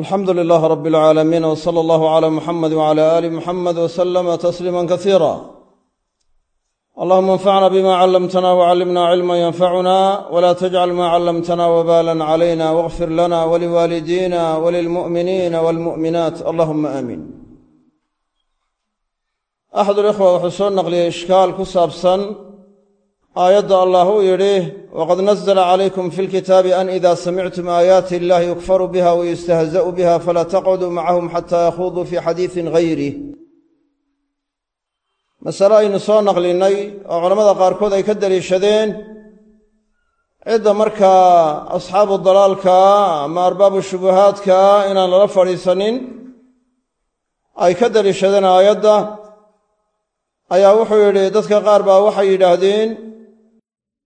alxamdu lilaah rab alcaalamiin w sala allahu cala muxamed wcala aali muxamed wslama tasliima kasiira allahuma anfacna bima callamtana wcallimna cilma yanfacuna wla tajcal ma callamtana wbalan calayna wاغfir lana waliwaalidina walilmu'miniina walmu'minaat allahuma aamiin axad likhwa wuxuu soo naqliyey ishkaal ku saabsan aayadda allah uu yidhi waqad nazla calaykum fi lkitaabi an ida samictum aayaati illahi yukfaru biha wayustahza'u biha falaa taqcuduu macahum xataa yakhuduu fii xadiisin gayrih masale aynu soo naqlinnay oo culammada qaarkood ay ka deliishadeen cidda markaa asxaabu dalaalkaa ama arbaabu shubuhaadka inaan lala fadhiisanin ay ka deliishadeen aayadda ayaa wuxuu yidhi dadka qaar baa waxay yidhaahdeen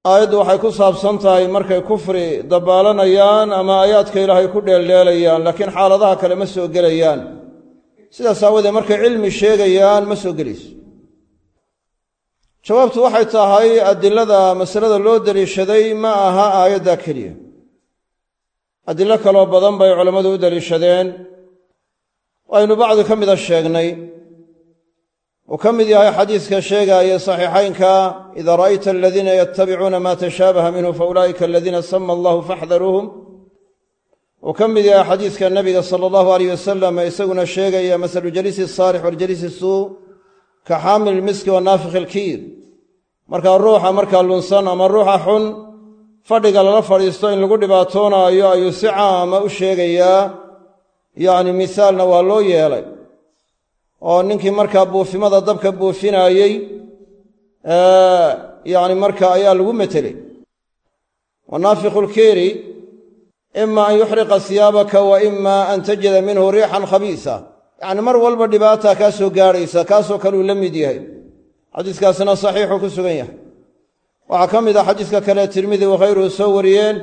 aayaddu waxay ku saabsan tahay markay kufri dabaalanayaan ama aayaadka ilaahay ku dheeldheelayaan laakiin xaaladaha kale ma soo gelayaan. Sidaas aawadeed markay cilmi sheegayaan ma soo gelayso. Jawaabtu waxay tahay adilada masalada loo deliishaday ma aha aayadda keliya. Adilo kaloo badan bay culammadu u deliishadeen. Aynu bacdi ka mida sheegnay uu ka mid yahay xadiiska sheegaaya saxiixaynka ida ra'ayta aladiina yatabicuuna ma tashaabaha minhu faulaa'ika aladiina sama allahu faxdaruuhum. Uu ka mid yahay xadiiska nabiga sala allahu aleyh wasalam isaguna sheegaya masalu jaliisi saalix waljaliisi suu ka xaamil ilmiski wa naafikh ilkiir markaa ruuxa markaa lunsan ama ruuxa xun fadhiga lala fadhiisto in lagu dhibaatoonaayo ayuu si caama u sheegayaa. Yacni misaalna waa loo yeelay oo ninkii markaa buufimada dabka buufinaayey yacni marka ayaa lagu metelay. Wa naafikhu lkeeri ima an yuxriqa siyaabaka wa ima an tajida minhu riixan khabiisa. Yacni mar walba dhibaata kaa soo gaadhaysa kaasoo kaleu la mid yahay. Xadiiskaasina saxiixuu ku sugan yahay. Waxaa ka mid ah xadiiska kale tirmidi wakhayruhu soo wariyeen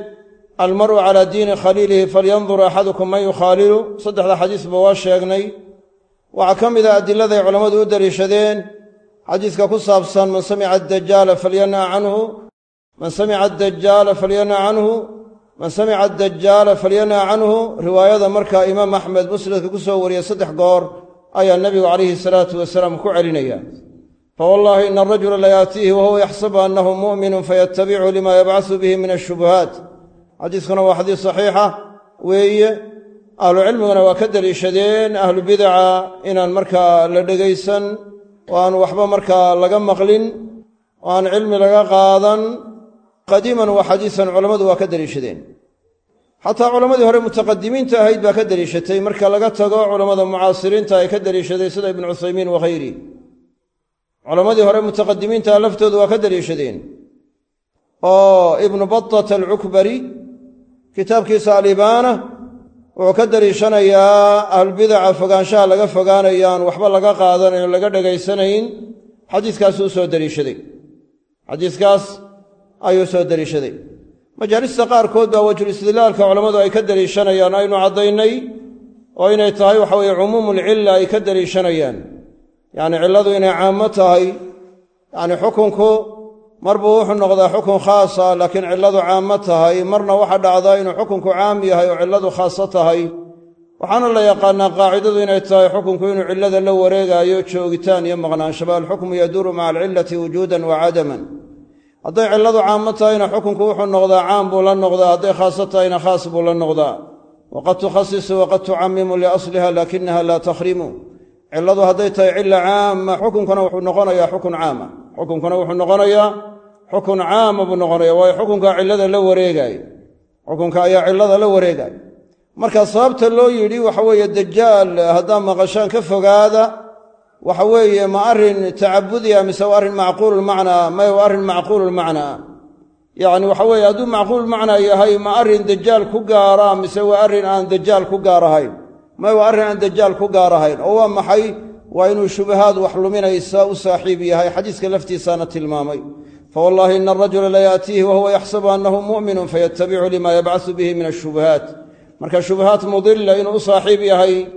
almar'u calaa diini khaliilihi falyandur axadukum man yukhaalilu. Saddexda xadiisba waa sheegnay waxaa ka mid ah adiladay culammadu u deliishadeen xadiiska ku saabsan man samica adajaala falyanha canhu. Man samica adajaala falyanha canhu. Man samica adajaala falyanha canhu. Riwaayada markaa imaam axmed musnadka ku soo wariyey saddex goor ayaa nebigu calayhi salaatu wasalaam ku celinaya. Fawallaahi ina arajula layaatiihi wahuwa yaxsabu annahu mu'minun fayatabicu lima yabcasu bihi min ashubuhaat xadiiskuna waa xadiis saxiixa weeye ahlucilmiguna waa ka deliishadeen ahlu bidaca inaan markaa la dhegaysan oo aan waxba markaa laga maqlin oo aan cilmi laga qaadan. Qadiiman wa xadiisan culammadu waa ka deliishadeen xataa culammadii hore mutaqadimiinta ahayd baa ka deliishatay marka laga tago culammada mucaasiriinta ay ka deliishaday sida ibnu cuthaymiin wakhayri culammadii hore mutaqadimiinta laftoodu waa ka deliishadeen oo ibnu batata alcukbari kitaabkiisa alibaana wuxuu ka deliishanayaa ahlulbidaca fogaanshaha laga fogaanayo aan waxba laga qaadanayn laga dhegaysanayn xadiiskaasuu soo deliishaday xadiiskaas ayuu soo deliishaday majaalista qaarkood baa wajulistidlaalka culammadu ay ka deliishanayaan aynu caddaynay oo inay tahay waxa weye cumuumulcilla ay ka deliishanayaan yacni cilladu inay caamo tahay yacni xukunku mar buu wuxuu noqdaa xukun khaasa laakiin cilladu caamo tahay. Marna waxa dhacdaa inuu xukunku caam yahay oo cilladu khaaso tahay. Waxaana la yaqaanaa qaacidadu inay tahay xukunku inuu cillada la wareegaayo joogitaan iyo maqnaanshaba alxukmu yaduuru maca alcillati wujuudan wa cadaman hadday cilladu caamo tahayna xukunku wuxuu noqdaa caam buu la noqdaa. Hadday khaaso tahayna khaas buu la noqdaa. Waqad tukhasisu waqad tucamimu liasliha laakinaha laa takhrimu cilladu hadday tahay cilla caama xukunkuna wuxuu noqonayaa xukun caama. Xukunkuna wuxuu noqonayaa xukun caama buu noqonaya waayo xukunkaa cillada la wareegaayo. Xukunka ayaa cillada la wareegaayo. Marka sababta loo yidhi waxa weeye dajaal haddaa maqashaan ka fogaada waxa weeye ma arrin tacabudiya mise waa arrin macquululmacnaa may waa arrin macquululmacnaa yacni waxa weeye hadduu macquululmacnaa yahay ma arrin dajaal ku gaara mise waa arrin aan dajaal ku gaar ahayn may waa arrin aan dajaal ku gaar ahayn. Oo waa maxay? Waa inuu shubahaad wax luminaysa u saaxiib yahay. Xadiiska laftiisaana tilmaamay. Fawallaahi ina arajula layaatiihi wahuwa yaxsabu annahu mu'minun fayatabicu lima yabcasu bihi min ashubuhaat marka shubahaat mudilla inuu u saaxiib yahay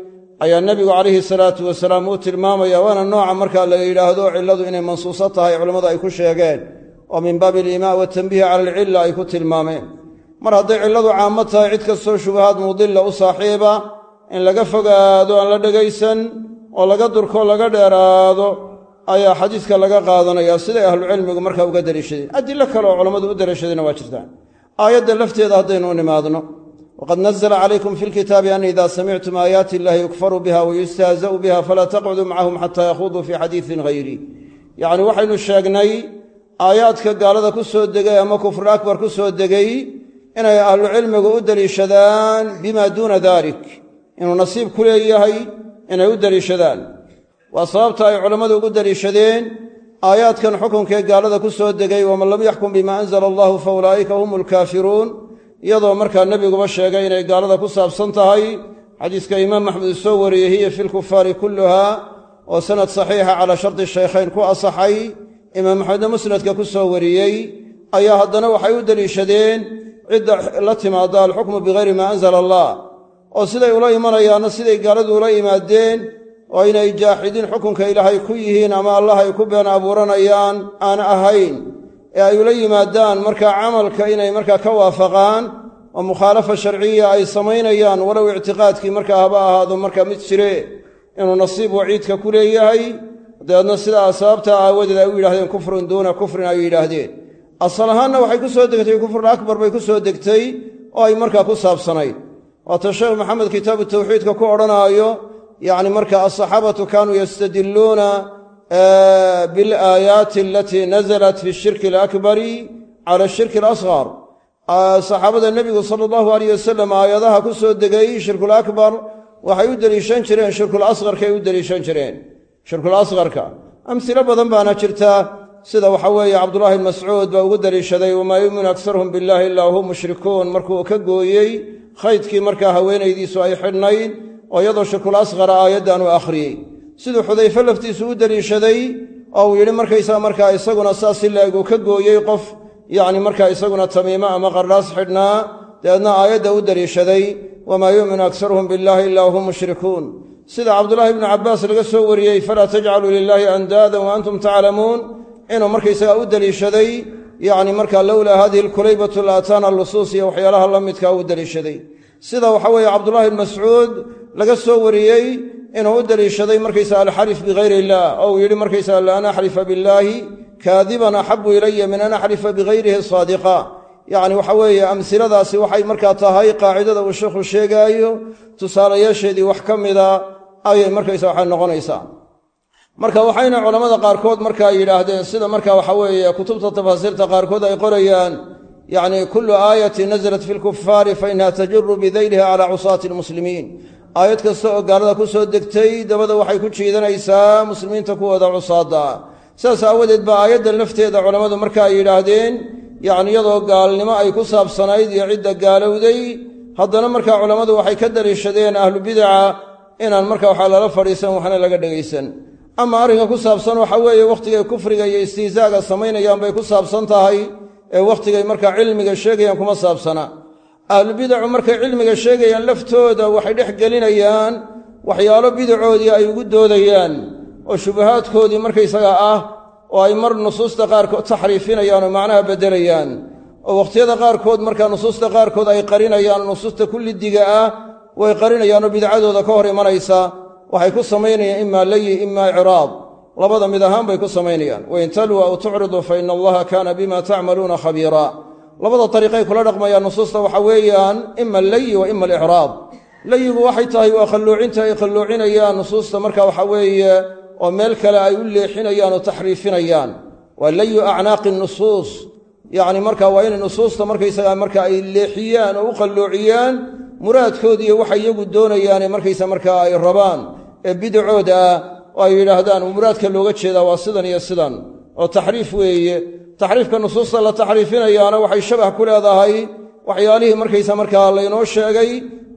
ayaa nebigu calayhi salaatu wasalaam uu tilmaamaya waana nooca marka la yidhaahdo cilladu inay mansuuso tahay culammadu ay ku sheegeen. Oo min baabi aliimaa watanbiihi cala alcilla ay ku tilmaameen. Mar hadday cilladu caamo tahay cid kastoo shubahaad mudilla u saaxiiba in laga fogaado aan la dhegaysan oo laga durko laga dheeraado ayaa xadiiska laga qaadanaya. Siday ahlucilmigu markaa uga daliishadeen adilo kale oo culammadu u daliishadeenna waa jirtaan. Aayadda lafteeda haddaynu u nimaadno. Waqad nazla calaykum fi lkitaabi an ida samictum aayaati illahi yukfaru biha wayustahza'u biha falaa taqcuduu macahum xataa yakhuduu fii xadiisin hayri yacni waxaynu sheegnay aayaadka gaalada ku soo degay ama kufrul akbar ku soo degay inay ahlucilmigu u deliishadaan bima duuna dalik inuu nasiib ku leeyahay inay u deliishadaan waa sababta ay culammadu ugu deliishadeen aayaadkan xukunkee gaalada ku soo degay waman lam yaxkum bima anzala allahu fa ulaa'ika hum alkaafiruun iyadoo markaa nebiguba sheegay inay gaalada ku saabsan tahay xadiiska imaam axmed soo wariyey hiya fi lkufaari kulluha oo sanad saxiixa calaa sharti shaykhayn ku asaxay imaam axmedna musnadka ku soo wariyey ayaa haddana waxay u deliishadeen cidda la timaada alxukmu bikayri maa anzala allah oo siday ula imanayaanna siday gaaladu ula yimaadeen oo inay jaaxidiin xukunka ilaahay ku yihiin ama allah ay ku been abuuranayaan aan ahayn. Ee ay ula yimaadaan markaa camalka inay markaa ka waafaqaan oo mukhaalafa sharciya ay samaynayaan walow ictiqaadkii markaa haba ahaado markaa mid jire inuu nasiib waciidka ku leeyahay dabeedna sidaa sababtaa aawadeed ay u yidhahdeen kufrun duuna kufrin ay yidhaahdeen. Asal ahaanna waxay ku soo degtay kufrul akbar bay ku soo degtay oo ay markaa ku saabsanayd waata sheekh maxamed kitaabu tawxiidka ku odhanaayo yacni marka alsaxaabatu kaanuu yastadilluuna bilaayaati alatii nazalat fi shirki alakbari cala ashirki alasghar. Saxaabada nebigu sala allahu alayh wasalam aayadaha ku soo degay shirkul akbar waxay u deliishan jireen shirkul asqarkay u deliishan jireen shirkul asqarka amhilo badan baana jirta sida waxa weeye cabdullaahi bn mascuud baa ugu deliishaday wamaa yuuminu aksaruhum billahi ilaa hum mushrikuun. Markuu ka gooyey khaydkii markaa haweenaydiisu ay xidhnayd oo iyadoo shirkul asqara aayaddan uu akhriyey. Siduu xudayfe laftiisu u deliishaday oo uu yidhi markaysaga markaa isaguna saas si laeg uu ka gooyey qof yacni markaa isaguna tamiimo ama qardhaas xidhnaa dabeedna aayadda u deliishaday wamaa yuuminu aksaruhum billahi ilaa hum mushrikuun. Sida cabdulaahi ibnu cabbaas laga soo wariyey falaa tajcaluu lilaahi andaadan wa antum taclamuun. Inuu markaysaga u deliishaday yacni markaa lowlaa hadihi alkulaybatu la ataana lusuus iyo waxyaalaha la midkaa u deliishaday sida waxa weeye cabdullahi ibn mascuud laga soo wariyey inuu u deliishaday markaysaga alxalif bikayr illah oo uu yidhi markaysaga la an axlifa billaahi kaadiban axabu ilaya min an axlifa bikayrihi saadiqa yacni waxa weeye amsiladaasi waxay markaa tahay qaacidada uu sheikhu sheegaayo tusaalayaasheedii wax ka mida ayay markaysa waxay noqonaysaa marka waxayna culammada qaarkood markaa yidhaahdeen sida marka waxa weeye kutubta tafaasiirta qaarkood ay qorayaan yacni kullu aayatin nasalat fi lkufaari fa inaha tajuru bidayliha calaa cusaati almuslimiin. Aayad kasta oo gaalada ku soo degtay dabada waxay ku jiidanaysaa muslimiinta kuwooda cusaadda. Sidaas aawadeed baa aayaddan lafteeda culammadu marka ay yidhaahdeen yacni iyadoo gaalnimo ay ku saabsanayd iyo cidda gaalowday haddana markaa culammadu waxay ka daliishadeen ahlubidaca inaan marka waxaa lala fadhiisan waxna laga dhegaysan ama arrinka ku saabsan waxa weeye wakhtigay kufriga iyo istihzaaga samaynayaan bay ku saabsan tahay ee wakhtigay markaa cilmiga sheegayaan kuma saabsana. Ahlubidacu markay cilmiga sheegayaan laftooda waxay dhex gelinayaan waxyaalo bidacoodii ay ugu doodayaan oo shubahaadkoodii markaysaga ah oo ay mar nusuusta qaarkood taxriifinayaan oo macnaha beddelayaan oo wakhtiyada qaarkood markaa nusuusta qaarkood ay qarinayaan nusuusta kullidiga ah way qarinayaanoo bidcadooda ka hor imanaysa waxay ku samaynayaan imaa layi imaa icraab labada mid ahaan bay ku samaynayaan. Wain taluu aw tucridu fa ina allaha kaana bima tacmaluuna khabiira. Labada ariiqay kula dhaqmayaan nusuusta waxa weeyaan ima allayi wa ima alicraab layigu waxay tahay waa qalloocinta ay qalloocinayaan nusuusta marka waxa weeye oo meel kale ay u leexinayaan oo taxriifinayaan. Waa layu acnaaqi nusuus. Yacni marka waa inay nusuusta markaysaga marka ay leexiyaan oo u qalloociyaan muraadkoodiiyo waxay iyagu doonayaane markaysa markaa ay rabaan ee bidacooda ah oo ay yidhaahdaan muraadka looga jeedaa waa sidan iyo sidan. Oo taxriif weeye taxriifka nusuusta la taxriifinayaana waxay shabah ku leedahay waxyaalihii markaysa markaa laynoo sheegay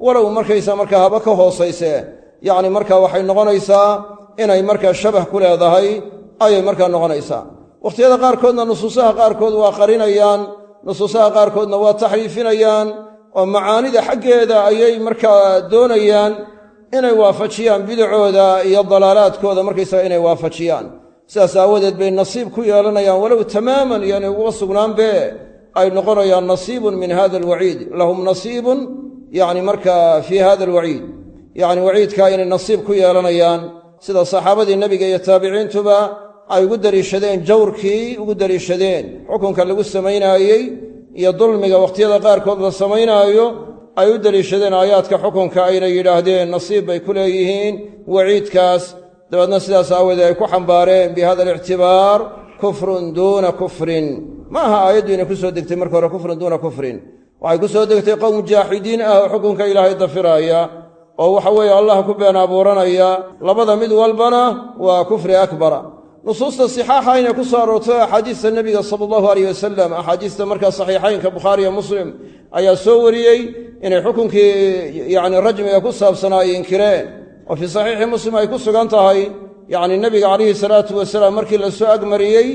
walow markaysa markaa haba ka hoosayse. Yacni marka waxay noqonaysaa inay markaa shabah ku leedahay ayay markaa noqonaysaa. Wakhtiyada qaarkoodna nusuusaha qaarkood waa qarinayaan nusuusaha qaarkoodna waa taxriifinayaan oo macaanida xaggeeda ayay markaa doonayaan inay waafajiyaan bidacooda iyo dalaalaadkooda markaysaga inay waafajiyaan. Sidaas aawadeed bay nasiib ku yeelanayaan walow tamaaman iyoanay uga sugnaanbe ay noqonayaan nasiibun min hada alwaciid. Lahum nasiibun yacni markaa fii hada alwaciid. Yacni waciidkaa inay nasiib ku yeelanayaan. Sida saxaabadii nebiga iyo taabiciintuba ay ugu deliishadeen jawrkii ugu deliishadeen xukunka lagu samaynaayey iyo dulmiga wakhtiyada qaarkood la samaynaayo ay u deliishadeen aayaadka xukunka ayna yidhaahdeen nasiib bay ku leeyihiin waciidkaas dabeedna sidaas aawoodee ay ku xambaareen bi hada alictibaar kufrun duuna kufrin. Ma aha aayaddu inay ku soo degtay marka hore kufrun duuna kufrin. Waxay ku soo degtay qowm jaaxidiin ah oo xukunka ilaahay dafiraaya oo waxa weeye allah ku been abuuranaya labada mid walbana waa kufri akbara nusuusta sixaaxa inay ku soo aroortay axaadiista nebiga sala allahu aleyh wasalam axaadiista markaa saxiixaynka bukhaariyo muslim ayaa soo wariyey inay xukunkii yacni rajmiga ku saabsanaa ay inkireen. Oo fii saxiixi muslim ay ku sugan tahay yacni nebiga calayhi salaatu wasalaam markii la soo agmariyey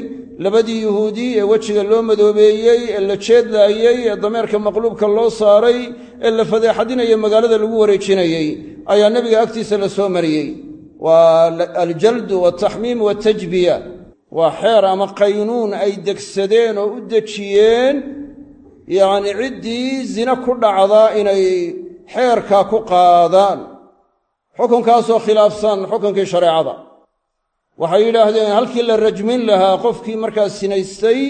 labadii yuhuudi ee wejiga loo madoobeeyey ee la jeedlaayey ee dameerka maqluubka loo saaray ee la fadeexadinaya magaalada lagu wareejinayey ayaa nebiga agtiisa la soo mariyey waa aljaldu waltaxmiim waltajbiya waa xeer ama qaynuun ay degsadeen oo u dejiyeen yacni ciddii zine ku dhacda inay xeerkaa ku qaadaan. Xukunkaasoo khilaafsan xukunkii shareecada. Waxay yidhaahdeen halkii la rajmin lahaa qofkii markaa sinaystay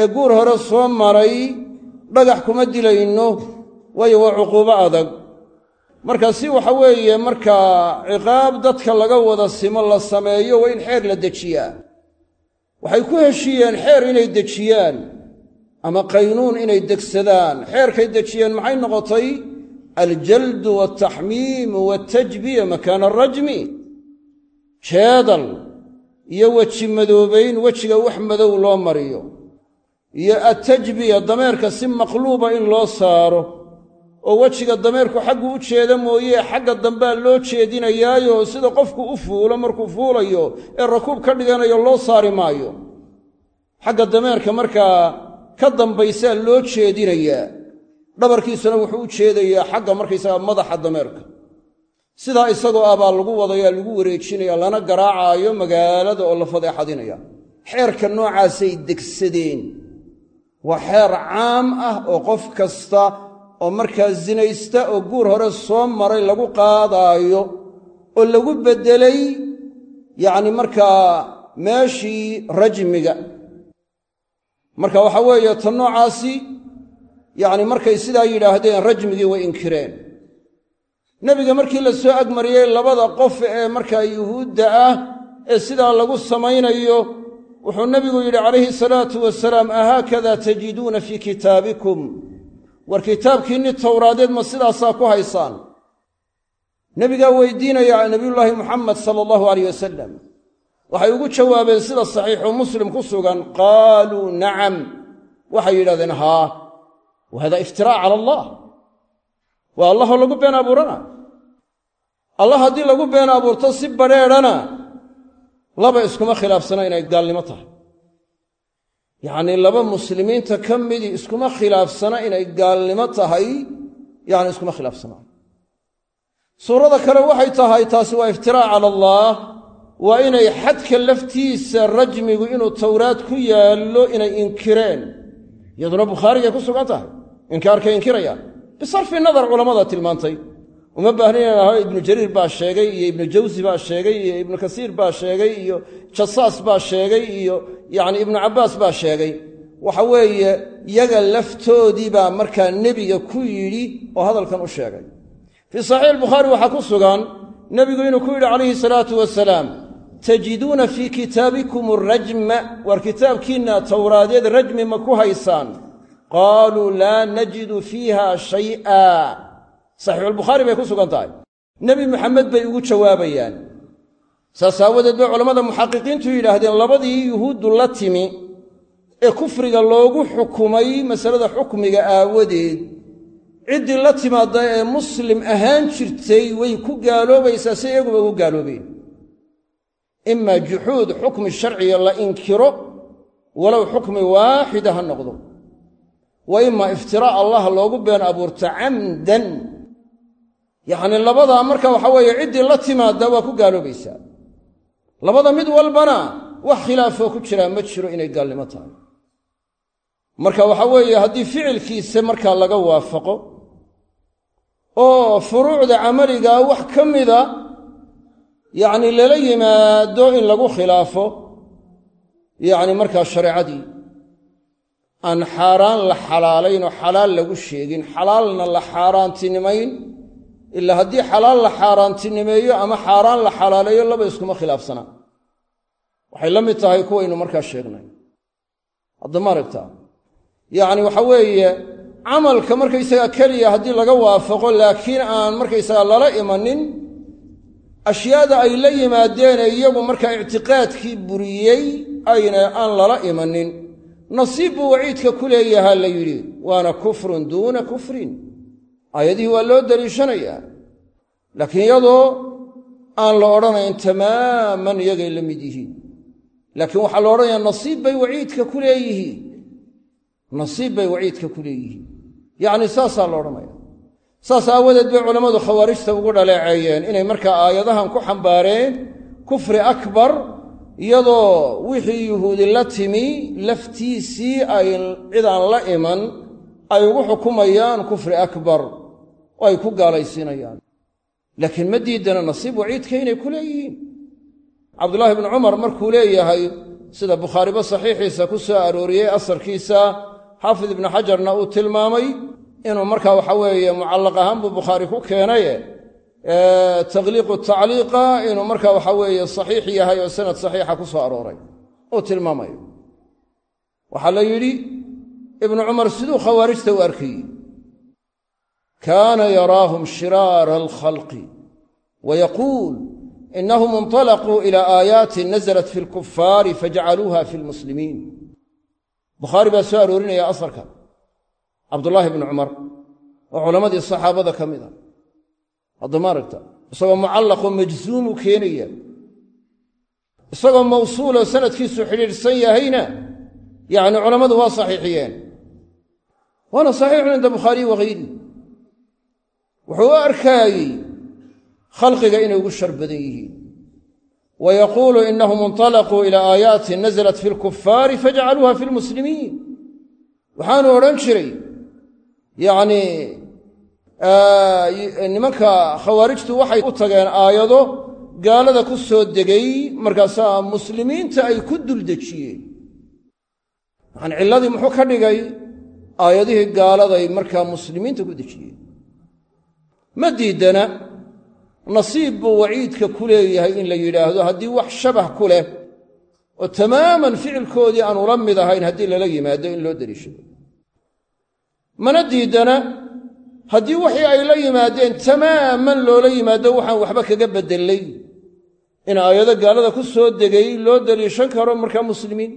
ee guur hore soo maray dhagax kuma dilayno waayo waa cuquubo adag marka si waxa weeye markaa ciqaab dadka laga wada simo la sameeyo waa in xeer la dejiyaa waxay ku heshiiyeen xeer inay dejiyaan ama qaynuun inay degsadaan. Xeerkay dejiyeen maxay noqotay? Aljaldu waltaxmiimu waltajbiya makaana arajmi jeedal iyo weji madoobayn wejiga wax madow loo mariyo. Iyo attajbiya dameerka si maqluuba in loo saaro oo wejiga dameerku xaggu u jeeda mooye xagga dambea loo jeedinayaayo sida qofku u fuulo markuu fuulayo ee rakuub ka dhiganayo loo saari maayo. Xagga dameerka markaa ka dambaysaa loo jeedinayaa dhabarkiisuna wuxuu u jeedayaa xagga markaysaga madaxa dameerka. Sidaa isagoo ah baa lagu wadayaa lagu wareejinaya lana garaacaayo magaalada oo la fadeexadinaya xeerka noocaasay degsadeen. Waa xeer caam ah oo qof kasta oo markaa sinaysta oo guur hore soo maray lagu qaadaayo oo lagu beddelay yacni markaa meeshii rajmiga. Marka waxaa weeye ta noocaasi yacni markay sidaa yidhaahdeen rajmigii way inkireen. Nebiga markii la soo agmariyey labada qof ee markaa yuhuudda ah ee sidaa lagu samaynayo wuxuu nebigu yidhi calayhi salaatu wasalaam ahaakada tajiduuna fii kitaabikum war kitaabkiinni towraadeed ma sidaasaa ku haysaan? Nebigaa weydiinaya nebiyullaahi muxamed sala allahu alayh wasalam waxay ugu jawaabeen sida saxiixu muslim ku sugan qaaluu nacam. Waxay yidhahdeen haa wa hada cala allah. Waa allahoo lagu been abuurana. Allah haddii lagu been abuurto si badrheedhana laba iskuma khilaafsana inay gaalnimo tahay yacnii laba muslimiinta ka midii iskuma khilaafsana inay gaalnimo tahay yacni iskuma khilaafsana. Suurada kale waxay tahay taasi waa iftiraac cala allaah waa inay xadka laftiisa rajmigu inuu towraad ku yaallo inay inkireen. Iyaduna bukhaarigay ku sugan tahay inkaarkay inkirayaan bisarfi nadar culammada tilmaantay uma baahna inaan aho ibnu jariir baa sheegay iyo ibnu jawsi baa sheegay iyo ibnu kasiir baa sheegay iyo jasaas baa sheegay iyo yacni ibnu cabbaas baa sheegay. Waxa weeye yaga laftoodii baa markaa nebiga ku yidhi oo hadalkan u sheegay. Fii saxiix albukhaari waxaa ku sugan nebigu inuu ku yidhi calayhi salaatu wasalaam tajiduuna fii kitaabikum arajma war kitaabkiinna towraadeed rajmi ma ku haysaan. Qaaluu laa najidu fiiha shay'a saxiixulbukhaari bay ku sugan tahay. Nebi maxamed bay ugu jawaabayaan. Saas aawadeed bay culammada muxaqiqiintu yidhaahdeen labadii yuhuuddu la timi ee kufriga loogu xukumay masalada xukmiga aawadeed ciddii la timaadda ee muslim ahaan jirtay way ku gaaloobaysaa si iyaguba ugu gaaloobeen. Imaa juxuud xukmi sharciga la inkiro walow xukmi waaxida ha noqdo. Wa imaa iftiraac allah loogu been abuurto camdan yacnii labadaa marka waxa weeye ciddii la timaadda waa ku gaaloobaysaa labada mid walbana wax khilaafoo ku jiraa ma jiro inay gaalnimo tahay. Marka waxa weeye haddii ficilkiisa markaa laga waafaqo oo furuucda camaligaa wax ka mida yacni lala yimaado in lagu khilaafo yacni markaa shareecadii aan xaaraan la xalaalayn oo xalaal lagu sheegin xalaalna la xaaraantinimayn ilaa haddii xalaal la xaaraantinimeeyo ama xaaraan la xalaaleeyo laba iskuma khilaafsanaa waxay la mid tahay kuwaynu markaa sheegnay. Haddama aragtaa yacni waxa weeye camalka markaysagaa keliya haddii laga waafaqo laakiin aan markaysagaa lala imanin ashyaada ay la yimaadeenee iyagu markaa ictiqaadkii buriyey ayna aan lala imanin. Nasiib buu waciidka ku leeyahaa la yidhi waana kufrun duuna kufrin aayadihii waa loo daliishanayaa laakiin iyadoo aan la odhanayn tamaaman iyagay la mid yihiin. Laakiin waxaa la odhanayaa nasiib bay waciidka ku leeyihiin. Nasiib bay waciidka ku leeyihiin. Yacni saasaa la odhanaya saas aawadeed bay culammadu khawaarijta ugu dhaleeceeyeen inay markaa aayadahan ku xambaareen kufri akbar iyadoo wixii yuhuudi la timi laftiisii ay cidaan la iman ay ugu xukumayaan kufri akbar oo ay ku gaalaysiinayaan laakiin ma diidana nasiib waciidka inay ku leeyihiin. Cabdulaahi bnu cumar markuu leeyahay sida bukhaariba saxiixiisa ku soo arooriyey asarkiisa xaafid ibnu xajarna uu tilmaamay inuu markaa waxa weeye mucallaq ahaan buu bukhaari ku keenaye takhliiqu tacliiqa inuu markaa waxa weeye saxiix yahay oo sanad saxiixa ku soo arooray. Uu tilmaamayo. Waxaa la yidhi ibnu cumar siduu khawaarijta u arkayey kaana yaraahum shiraara alkhalqi wa yaquul inahum inطalaquu ila aayaatin naزlat fi lkufaari fajacaluuha fi lmuslimiin bukhaari baa soo aroorinaya asarka cabdulaahi bnu cumar oo culammadii saxaabada ka mid a haddama aragta isagoo mucallaqoo majzuumu keenaya isagoo mawsuuloo sanadkiisu xidhiidhsan yahayna yacni culammadu waa saxiixiyeen waana saxiixun cinda bukhaariyi waghayri wuxuu u arkaayey khalqiga inay ugu shar badan yihiin. Wa yaquulu inahum inطalaquu ilaa aayaatin naزlat fi lkufaari fajacaluuha fi lmuslimiin waxaanu odhan jiray yacnii nimanka khawaarijtu waxay u tageen aayado gaalada ku soo degay markaasaa muslimiinta ay ku duldejiyeen yacani cilladii muxuu ka dhigay aayadihii gaaladay markaa muslimiinta ku dejiyeen ma diidana nasiib buu waciidka ku leeyahay in la yidhaahdo haddii wax shabah ku leh oo tamaaman ficilkoodii aan ula mid ahayn haddii lala yimaado in loo deliishado mana diidana haddii wixii ay la yimaadeen tamaaman loola yimaado waxaan waxba kaga beddelay in aayado gaalada ku soo degay loo deliishan karo markaa muslimiin.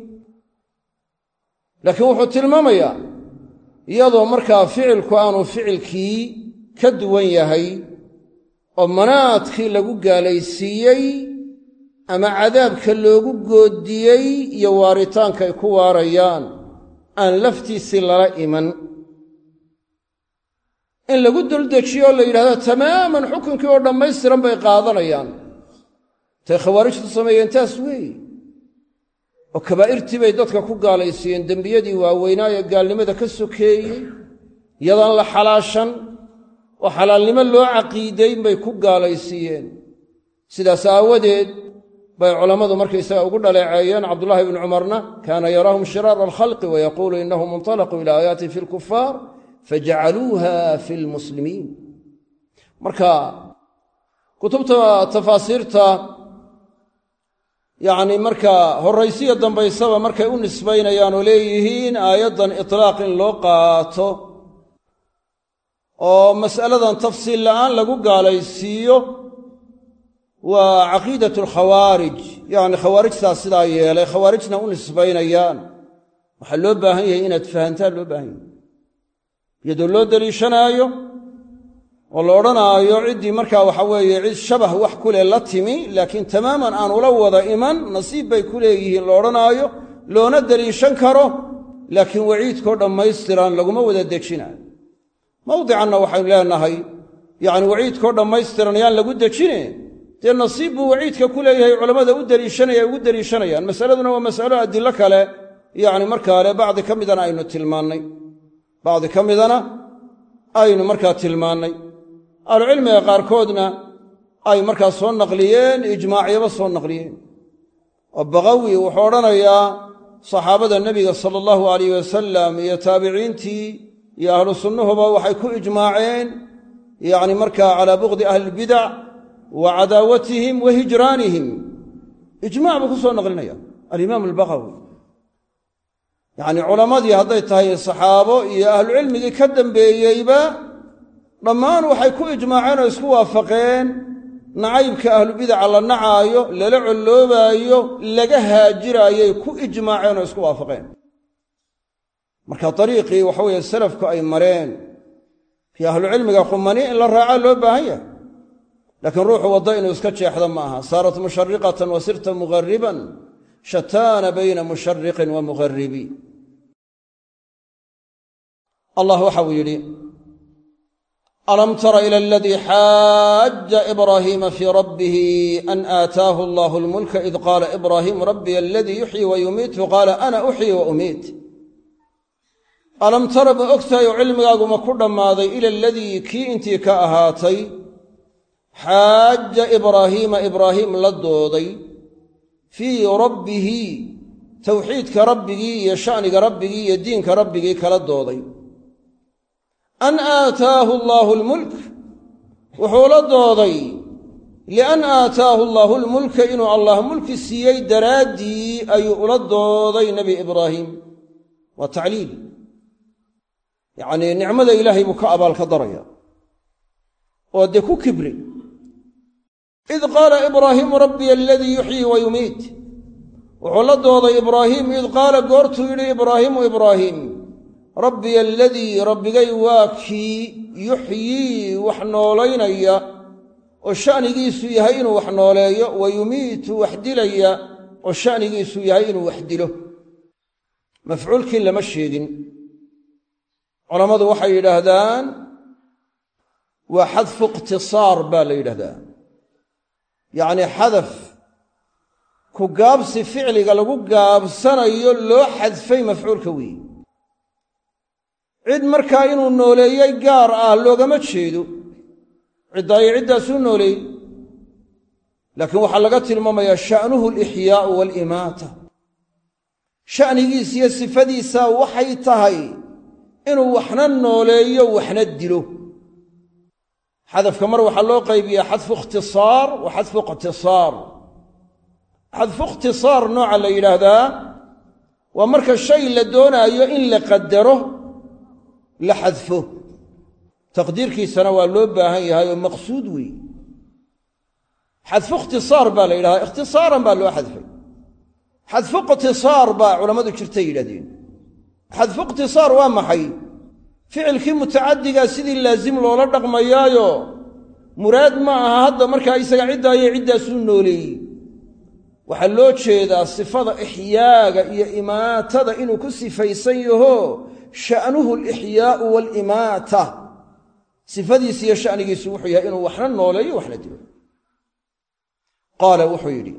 Laakiin wuxuu tilmaamayaa iyadoo markaa ficilku aanu ficilkii ka duwan yahay oo manaadkii lagu gaalaysiiyey ama cadaabka loogu goodiyey iyo waaritaanka ay ku waarayaan aan laftiisii lala iman. In lagu duldejiyo oo la yidhahdo tamaaman xukunkii oo dhammaystiran bay qaadanayaan. Tay khawaarijtu sameeyeen taas weeye oo kabaa'irtii bay dadka ku gaalaysiiyeen dembiyadii waaweynaa ee gaalnimada ka sokeeyey yadaan la xalaashan oo xalaalnimo loo caqiidayn bay ku gaalaysiiyeen. Sidaas aawadeed bay culammadu markaysaga ugu dhaleeceeyeen cabdullaahi bnu cumarna kaana yaraahum shiraara alkhalqi wayaquulu inahum inطalaquu ila aayaatin fi lkufaar fajacaluuha fi lmuslimiin marka kutubta tafaasiirta yacni markaa horraysiya dambaysaba markay u nisbaynayaan oo leeyihiin aayaddan itlaaq in loo qaato oo mas'aladan tafsiil la'aan lagu gaalaysiiyo waa caqiidat alkhawaarij yacni khawaarijtaas sidaa yeelay khawaarijna u nisbaynayaan. Waxaa loo baahan yahay inaad fahantaan loo baahan yahay. Iyadoo loo deliishanaayo oo la odhanaayo ciddii markaa waxa weeye cid shabah wax ku leh la timi laakiin tamaaman aan ula wada iman nasiib bay ku leeyihiin la odhanaayo loona deliishan karo laakiin waciidkoo dhammaystiran laguma wada dejinaayo mawdicanna waxaynu leenahay yacni waciidkoo dhammaystiran yaan lagu dejine. Dee nasiib buu waciidka ku leeyahay culammada u deliishanaya ugu deliishanayaan. Masaladuna waa masalo adilo kale. Yacni markaale bacdi ka midana aynu tilmaannay. Bacdi ka midana aynu markaa tilmaannay. Ahlucilmiga qaarkoodna ay markaa soo naqliyeen ijmaacyaba soo naqliyeen. Oo baqawi wuxuu odhanayaa saxaabada nebiga sala allahu alayh wasalam iyo taabiciintii iyo ahlu sunnuhuba waxay ku ijmaaceen yacni markaa calaa bugdi ahlilbidac wa cadaawatihim wa hijraanihim. Ijmac buu ku soo naqlinaya alimaam albaqawi. Yacnii culammadii hadday tahay saxaabo iyo ahlucilmigii ka dambeeyeyba dhammaan waxay ku ijmaaceen oo isku waafaqeen nacaybka ahlubidaca la nacaayo lala colloobaayo laga haajiraayay ku ijmaaceen oo isku waafaqeen marka dariiqii waxa weeye salafku ay mareen kii ahlucilmiga qumani in la raacaa loo baahan yahay. Laakiin ruuxu waddo inuu iska jeexdo ma aha saarat mushariqatan wa sirta mughariban shataana bayna mushariqin wa mugharibi allah waxau yidhi alam tara ila aladii xaaja ibraahiima fii rabbihi an aataahu allahu almulka id qaala ibraahiimu rabbiya aladii yuxyi wa yumiitu qaala ana uxyi wa umiit alam tara ma ogtahay oo cilmigaagu ma ku dhammaaday ila aladii kii intii ka ahaatay? Xaaja ibraahiima ibraahiim la dooday. Fii rabbihi towxiidka rabbigii iyo sha'niga rabbigii iyo diinka rabbigii kala dooday. An aataahu allaahu almulk wuxuu la dooday. Lian aataahu allaahu almulka inuu allah mulki siiyey daraaddii ayuu ula dooday nebi ibraahim. Waa tacliil yacnii nicmada ilaahay buu ka abaalka daraya. Oo dee ku kibri. Id qaala ibraahiimu rabbiya aladii yuxyii wa yumiit. Wuxuu la dooday ibraahiim id qaala goortuu yidhi ibraahiimu ibraahiim rabbiya aladii rabbigay waa kii yuxyii wax noolaynaya oo sha'nigiisu yahay inuu wax nooleeyo wa yumiitu wax dilaya oo sha'nigiisu yahay inuu wax dilo. Mafcuulkii lama sheegin culammadu waxay yidhaahdaan waa xadfu ikhtisaar baa la yidhahdaa. Yacnii xadaf ku gaabsi ficliga lagu gaabsanayo loo xadfay mafcuulka weeye cid markaa inuu nooleeyey gaar ah loogama jeedo. Ciddaayo ciddaasuu nooleeyey laakiin waxaa laga tilmaamayaa sha'nuhu alixyaa'u waalimaata sha'nigiis iyo sifadiisaa waxay tahay inuu waxna nooleeyo waxna dilo. Xadafka mar waxaa loo qaybiyaa xadfu ikhtisaar wa xadfu iqtisaar. Xadfu ikhtisaar nooca la yidhaahdaa waa marka shay la doonaayo in la qadaro la xadfo. Taqdiirkiisana waa loo baahan yahay oo maqsuud weeye xadfu ikhtisaar baa la yidhahdaa ikhtisaaran baa loo xadfay. Xadfu iqtisaar baa culammadu jirtay yidhahdeen xadfu iqtisaar waa maxay? Ficilkii mutacaddigaa sidii laasim loola dhaqmayaayo muraad ma aha hadda markaa isaga ciddaayo ciddaasuu nooleeyey waxaa loo jeedaa sifada ixyaaga iyo imaatada inuu ku sifaysan yaho sha'nuhu alixyaa'u waalimaata sifadiisi iyo sha'nigiisu wuxuu yahay inuu waxna nooleeyo waxna dilo. Qaala wuxuu yidhi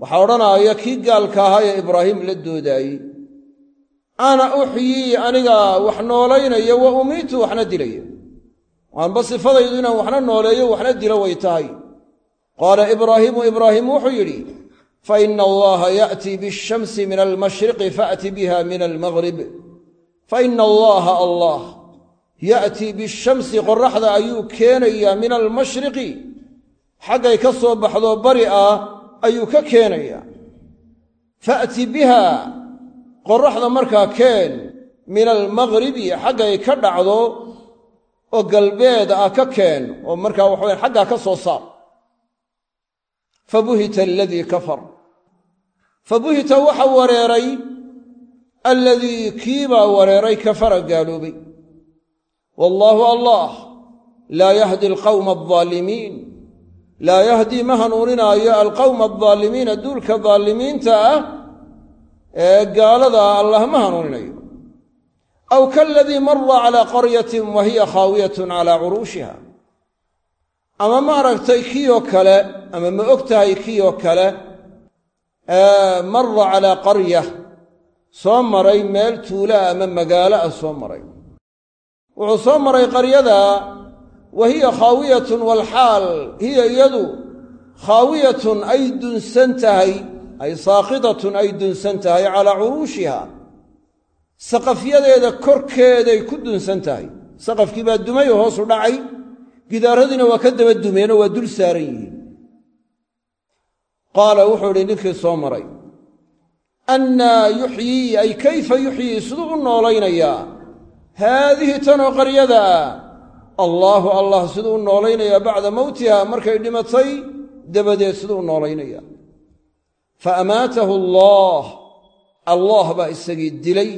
waxaa odhanaaya kii gaalka ahaa ee ibraahim la doodaayey ana uxyii aniga wax noolaynaya wa umiitu waxna dilaya waanba sifadaydu inaan waxna nooleeyo waxna dilo way tahay. Qaala ibraahiimu ibraahim wuxuu yidhi fa ina allaha ya'tii biashamsi min almashriqi faأti biha min almaghrib. Fa ina allaha allah ya'tii bishamsi qoraxda ayuu keenayaa min almashriqi. Xaggay ka soo baxdo bari ah ayuu ka keenayaa. Fa'ti biha qoraxda markaa keen min almaghribi xaggay ka dhacdo oo galbeed ah ka keen oo markaa waxaweya xaggaa ka soo saar. Fabuhita aladii kafar. Fabuhita waxa wareeray alladii kiibaa wareeray kafara gaaloobay. Wallaahu allah laa yahdi alqawma aldaalimiin laa yahdii ma hanuuninaayo alqawma aldaalimiina duulka daalimiinta ah ee gaalada allah ma hanuuninayo. Aw kaaladii mara calaa qaryatin wa hiya khaawiyatun calaa curuushiha ama ma aragtay kioo kale ama ma og tahay kioo kale mara calaa qarya soo maray meel tuula ama magaalo ah soo maray. Wuxuu soo maray qaryada wa hiya khaawiyatun walxaal hiya iyadu khaawiyatun ay dunsan tahay ay saaqidatun ay dunsan tahay calaa curuushiha. Saqafyadeeda korkeeday ku dunsan tahay. Saqafkii baa dumay oo hoosu dhacay. Gidaaradiina waa ka daba dumeenoo waa dul saaran yihiin. Qaala wuxuu idhi ninkii soo maray. Annaa yuxyii ay kayfa yuxyii siduu u noolaynayaa? Haadihi tanoo qaryada. Ah allaahu allah siduu u noolaynayaa bacda mowtiha markay dhimatay dabadeed siduu u noolaynayaa fa amaatahu allaah allah baa isagii dilay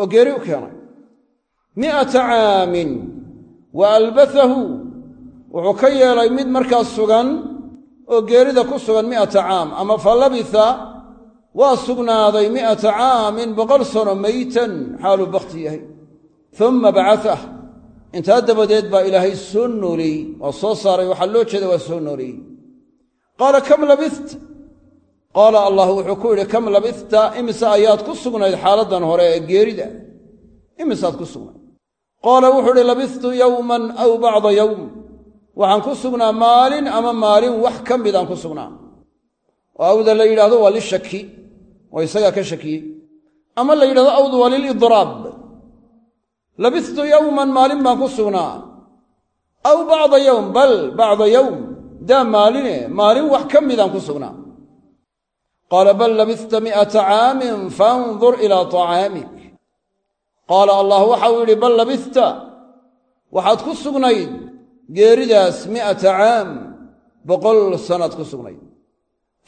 oo geeri u keenay mi'ata caamin wa albatahu wuxuu ka yeelay mid markaas sugan oo geerida ku sugan mi'ata caam ama fa labitha waa sugnaaday mi'ata caamin boqol sano meytan xaaluu bakhti yahay uma bacatah intaa dabadeed baa ilaahay soo nooleeyey waa soo saaray waxaa loo jeeda waa soo nooleeyey qaala kam labist qaala allah wuxuu ku yidhi kam labista imise ayaad ku sugnayd xaaladdan hore ee geerida. Imisaad ku sugnayd. Qaala wuxuu idhi labistu yowman aw bacda yowm waxaan ku sugnaa maalin ama maalin wax ka midaan ku sugnaa. Oo awda la yidhahdo waa lishaki oo isagaa ka shakiyey. Ama la yidhahdo awdu waa lilidraab labistu yowman maalin baan ku sugnaa. Aw bacda yowm bal bacda yowm daa maaline maalin wax ka midaan ku sugnaa qaala bal labista mi'ata caamin faandur ilaa tacaamik qaala allah waxau yidhi bal labista waxaad ku sugnayd geeridaas mi'ata caam boqol sannaad ku sugnayd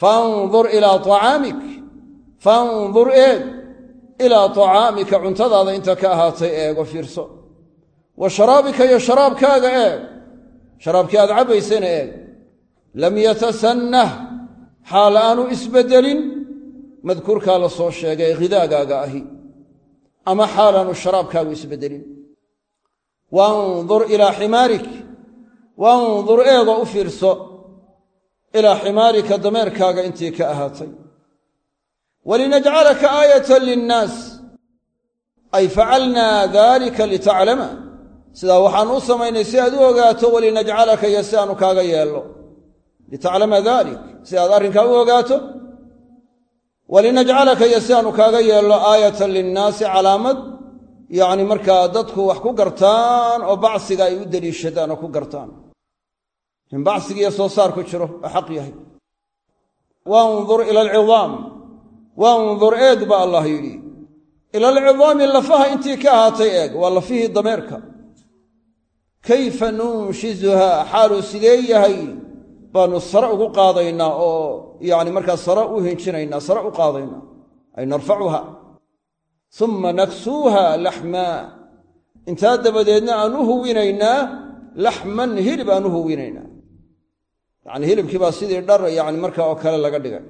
faandur ilaa tacaamik faandur eeg ilaa tacaamika cuntadaada inta ka ahaatay eego fiirso wa sharaabika iyo sharaabkaaga eeg sharaabkii aad cabbaysana eeg lam yatasannah xaal aanu isbeddelin madkuurkaa la soo sheegay khidaagaaga ahi. Ama xaalaanu sharaabkaagu isbeddelin waandur ilaa ximaarik waandur eegoo u fiirso ilaa ximaarika dameerkaaga intii ka ahaatay. Walinajcalaka aayatan linnaas ay facalnaa dalika litaclama. Sidaa waxaan u samaynay si aad u ogaato walinajcalaka iyo si aanu kaaga yeello litaclama dalik si aad arrinkaa u ogaato walinajcalaka iyo si aanu kaaga yeello aayatan linnaasi calaamad yacni markaa dadku wax ku gartaan oo bacsiga ay u deliishadaan oo ku gartaan in bacsigiiyo soo saar ku jiro oo xaq yahay waandur ila alcidaam waandur eeg ba allah yidhi ila alcidaami lafaha intii ka ahaatay eeg waa lafihii dameerka kayfa nunshizuhaa xaaluu sidee yahay baanu sare ugu qaadaynaa oo yacni markaa sare u hinjinaynaa sare u qaadaynaa. Ay narfacuha. Uma naksuuha laxmaa intaa dabadeedna aan u huwinaynaa laxman hilib aan u huwinaynaa yacni hilibkii baa sidii dhar yani markaa oo kale laga dhigay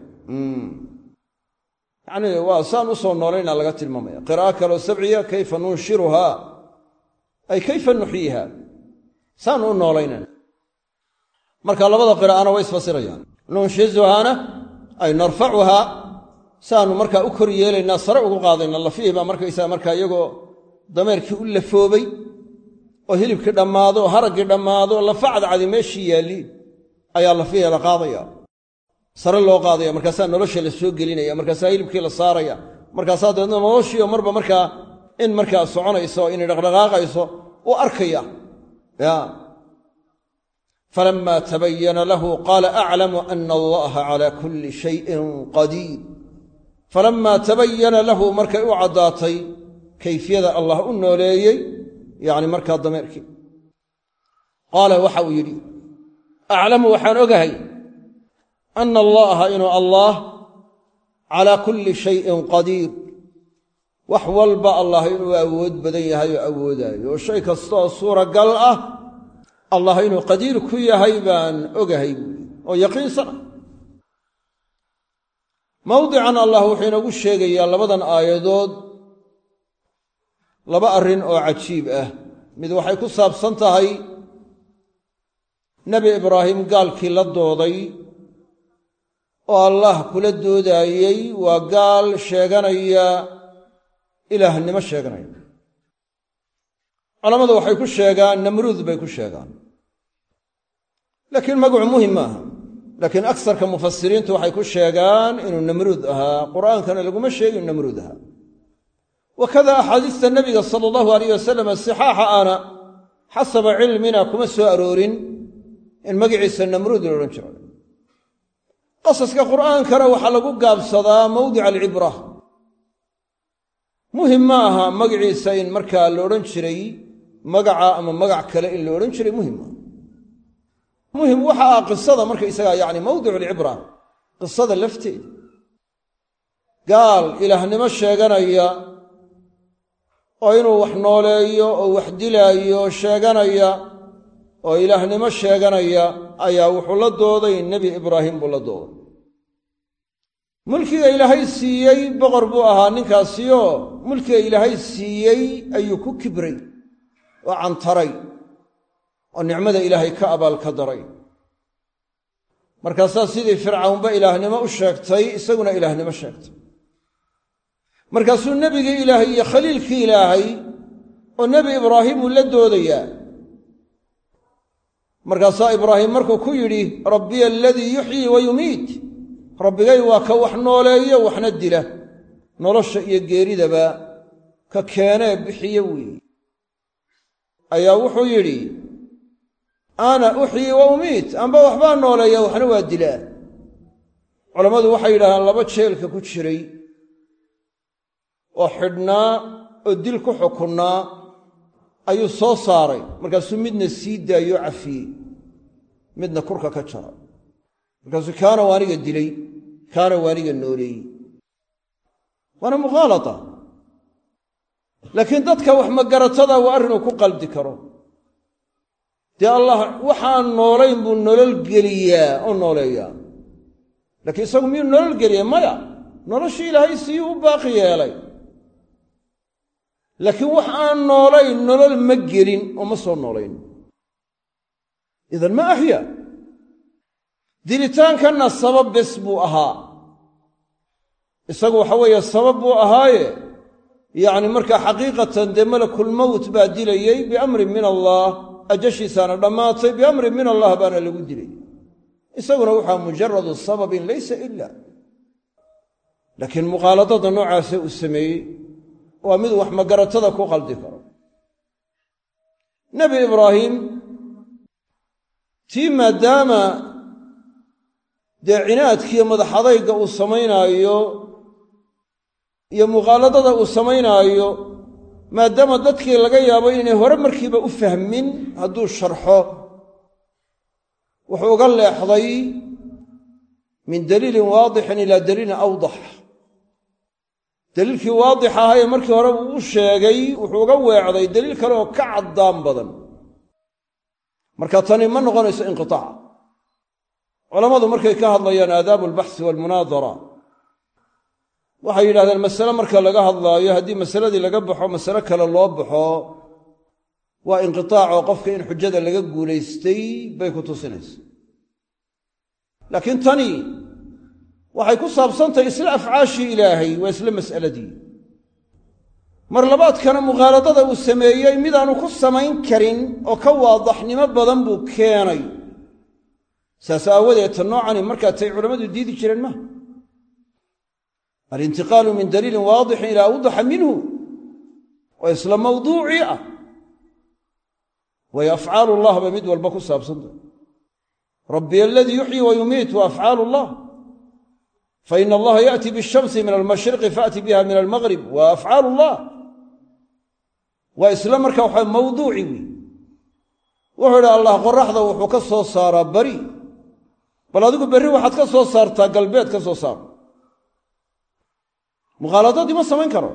yacni waa saan u soo noolaynaa laga tilmaamaya. Qira'a kaloo sabciya kayfa nunshiruhaa? Ay kayfa nuxyiha saanu u noolaynayna marka labada qiraa'ana way isfasirayaan. Nunshizuhaana ay narfacuhaa saanu markaa u kor yeelaynaa sare ugu qaadayna lafihii baa markaysaa markaa iyagoo dameerkii u lafoobay oo hilibkii dhammaado oo haraggii dhammaado lafa cadcadi meeshii yaalliin ayaa lafihii la qaadaya. Sare loo qaadaya markaasaa nolosha la soo gelinaya markaasaa hilibkii la saaraya markaasaa dabeedna noloshiio marba markaa in markaa soconayso inay dhaqdhaqaaqayso u arkaya. Ya falama tabayana lahu qaala aclamu ana allaha cala kulli shayin qadiir falamaa tabayana lahu markay u caddaatay kayfiyada allah u nooleeyey yacni markaa dameerkii qaala waxa uu yidhi aclamu waxaan ogahay ana allaha inuu allaah calaa kulli shayin qadiir wax walba allah inuu awood badan yahay oo awoodaayo oo shay kastaoo suuragal ah allah inuu qadiir ku yahay baan ogahay buui oo yaqiinsana mawdican allah wuxuu inoogu sheegayaa labadan aayadood laba arrin oo cajiib ah. Mid waxay ku saabsan tahay nebi ibraahim gaalkii la dooday oo allah kula doodaayey waa gaal sheeganaya ilaahnimo sheeganaya. Culammadu waxay ku sheegaan namruud bay ku sheegaan laakiin magacu muhiim maaha. Laakiin aksarka mufasiriintu waxay ku sheegaan inuu namruud ahaa. Qur'aankana laguma sheegin inuu namruud ahaa. Wakada axaadiista nabiga sala allahu alayh wasalam sixaaxa ana xasaba cilmina kuma soo aroorin in magaciisa namruud la odhan jiro. Qasaska qur'aankana waxaa lagu gaabsadaa mawdica alcibra muhiim ma aha magaciisa in markaa la odhan jiray magaca ama magac kale in la odhan jiray muhiim maaha muhiim waxa ah qisada markaysagaa yacni mawdicu alcibra qisada lafteeda gaal ilaahnimo sheeganaya oo inuu wax nooleeyo oo wax dilaayo sheeganaya oo ilaahnimo sheeganaya ayaa wuxuu la dooday nebi ibraahim buu la dooday. Mulkiga ilaahay siiyey boqor buu ahaa ninkaasioo mulkiga ilaahay siiyey ayuu ku kibray oo cantaray oo nicmada ilaahay ka abaal ka daray. Markaasaa sidii fircawnba ilaahnimo u sheegtay isaguna ilaahnimo sheegtay. Markaasuu nebigii ilaahay iyo khaliilkii ilaahay oo nebi ibraahim uu la doodayaa. Markaasaa ibraahim markuu ku yidhi rabbiya aladii yuxyii wa yumiit. Rabbigay waa ka wax nooleeyo waxna dila. Nolosha iyo geeridaba ka keenee bixiye weeye ayaa wuxuu yidhi ana uxyi wa umiit amba waxbaa nooleeya waxna waa dilaa. Culammadu waxay yidhahdaan laba jeelka ku jiray oo xidhnaa oo dil ku xukunnaa ayuu soo saaray. Markaasuu midna sii daayoo cafiyey midna kurka ka jaray markaasuu kaana waaniga dilay kaana waaniga nooleeyey. Waana mukhaalata. Laakiin dadka wax magaratada waa arrinuu ku qaldi karo dee allah waxaan noolayn buu nolol geliyaa oo nooleeyaa. Laakiin isagu miyuu nolol geliya maya noloshii ilaahay siyuu u baaqi yeelay. Laakiin wax aan noolayn nolol ma gelin oo ma soo noolayn. Idan ma axya dilitaankanna sabab bes buu ahaa. Isagu waxa weeye sabab buu ahaaye. Yacni markaa xaqiiqatan dee malakulmowt baa dilayey biamrin min allah ajashiisaana dhammaatay biamrin min allah baana lagu dilay. Isaguna waxaa mujaradu sababin laysa ila laakiin muqaaladada noocaase uu sameeyey waa mid wax magaratada ku qaldi karo. Nebi ibraahim tii maadaama dee cinaadkiiyo madaxadayga uu samaynaayo iyo muqaaladada uu samaynaayo maadaama dadkii laga yaabo inaynay hore markiiba u fahmin hadduu sharxo wuxuu uga leexday min daliilin waadixin ilaa daliilin awdax. Daliilkii waadix ahaa markii hore uu u sheegay wuxuu uga weecday daliil kale oo ka caddaan badan. Marka tani ma noqonayso inqitaac. Culammadu markay ka hadlayaan aadaabu albaxsi waalmunaadara waxay yidhahdeen masale marka laga hadlaayo haddii masaladii laga baxo masale kale loo baxo waa inqitaacoo qofka in xujada laga guulaystay bay ku tusinaysa. Laakiin tani waxay ku saabsantahay isla afcaashii ilaahay waa isla mas'aladii. Mar labaadkana mukhaaladada uu sameeyey midaanu ku samayn karin oo ka waadaxnimo badan buu keenay. Saas aawadeed ta noocani markaa tay culammadu diidi jireen maha alintiqaalu min daliilin waadixin ilaa awdaxa minhu. Oo isla mawduucii ah. Way afcaalu llah bay mid walba ku saabsantah rabbiy aladii yuxyi wa yumiit wa afcaalu llah faina allaha yaأti bishamsi min almashriqi faأti biha min almaghrib wa afcaalu llah waa isla marka waxa mawduuci wey wuxuu idhi allah qoraxda wuxuu ka soo saaraa bari bal adigu berri waxaad ka soo saartaa galbeed ka soo saar mukhaaladadii ma samayn karo.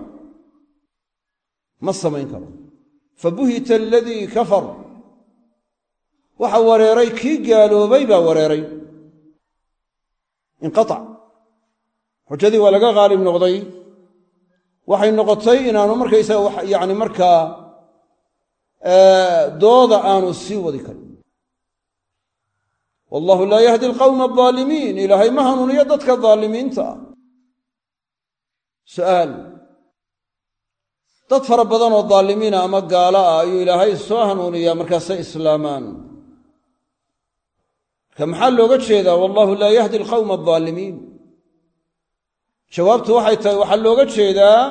Ma samayn karo. Fabuhita aladii kafar. Waxa wareeray kii gaaloobay baa wareeray. Inqatac xujadii waa laga qaalib noqday. Waxay noqotay inaanu markaysaga yacni markaa dooda aanu sii wadi karin. Wallahu laa yahdi alqawma aldaalimiin ilaahay ma hanuuniyo dadka daalimiinta ah su'aal. Dad fara badan oo daalimiina ama gaalo ah ayuu ilaahay soo hanuuniyaa markaasay islaamaan. Marka maxaa looga jeedaa? Wallahu laa yahdi alqawma aldaalimiin jawaabtu waxay tahay waxaa looga jeedaa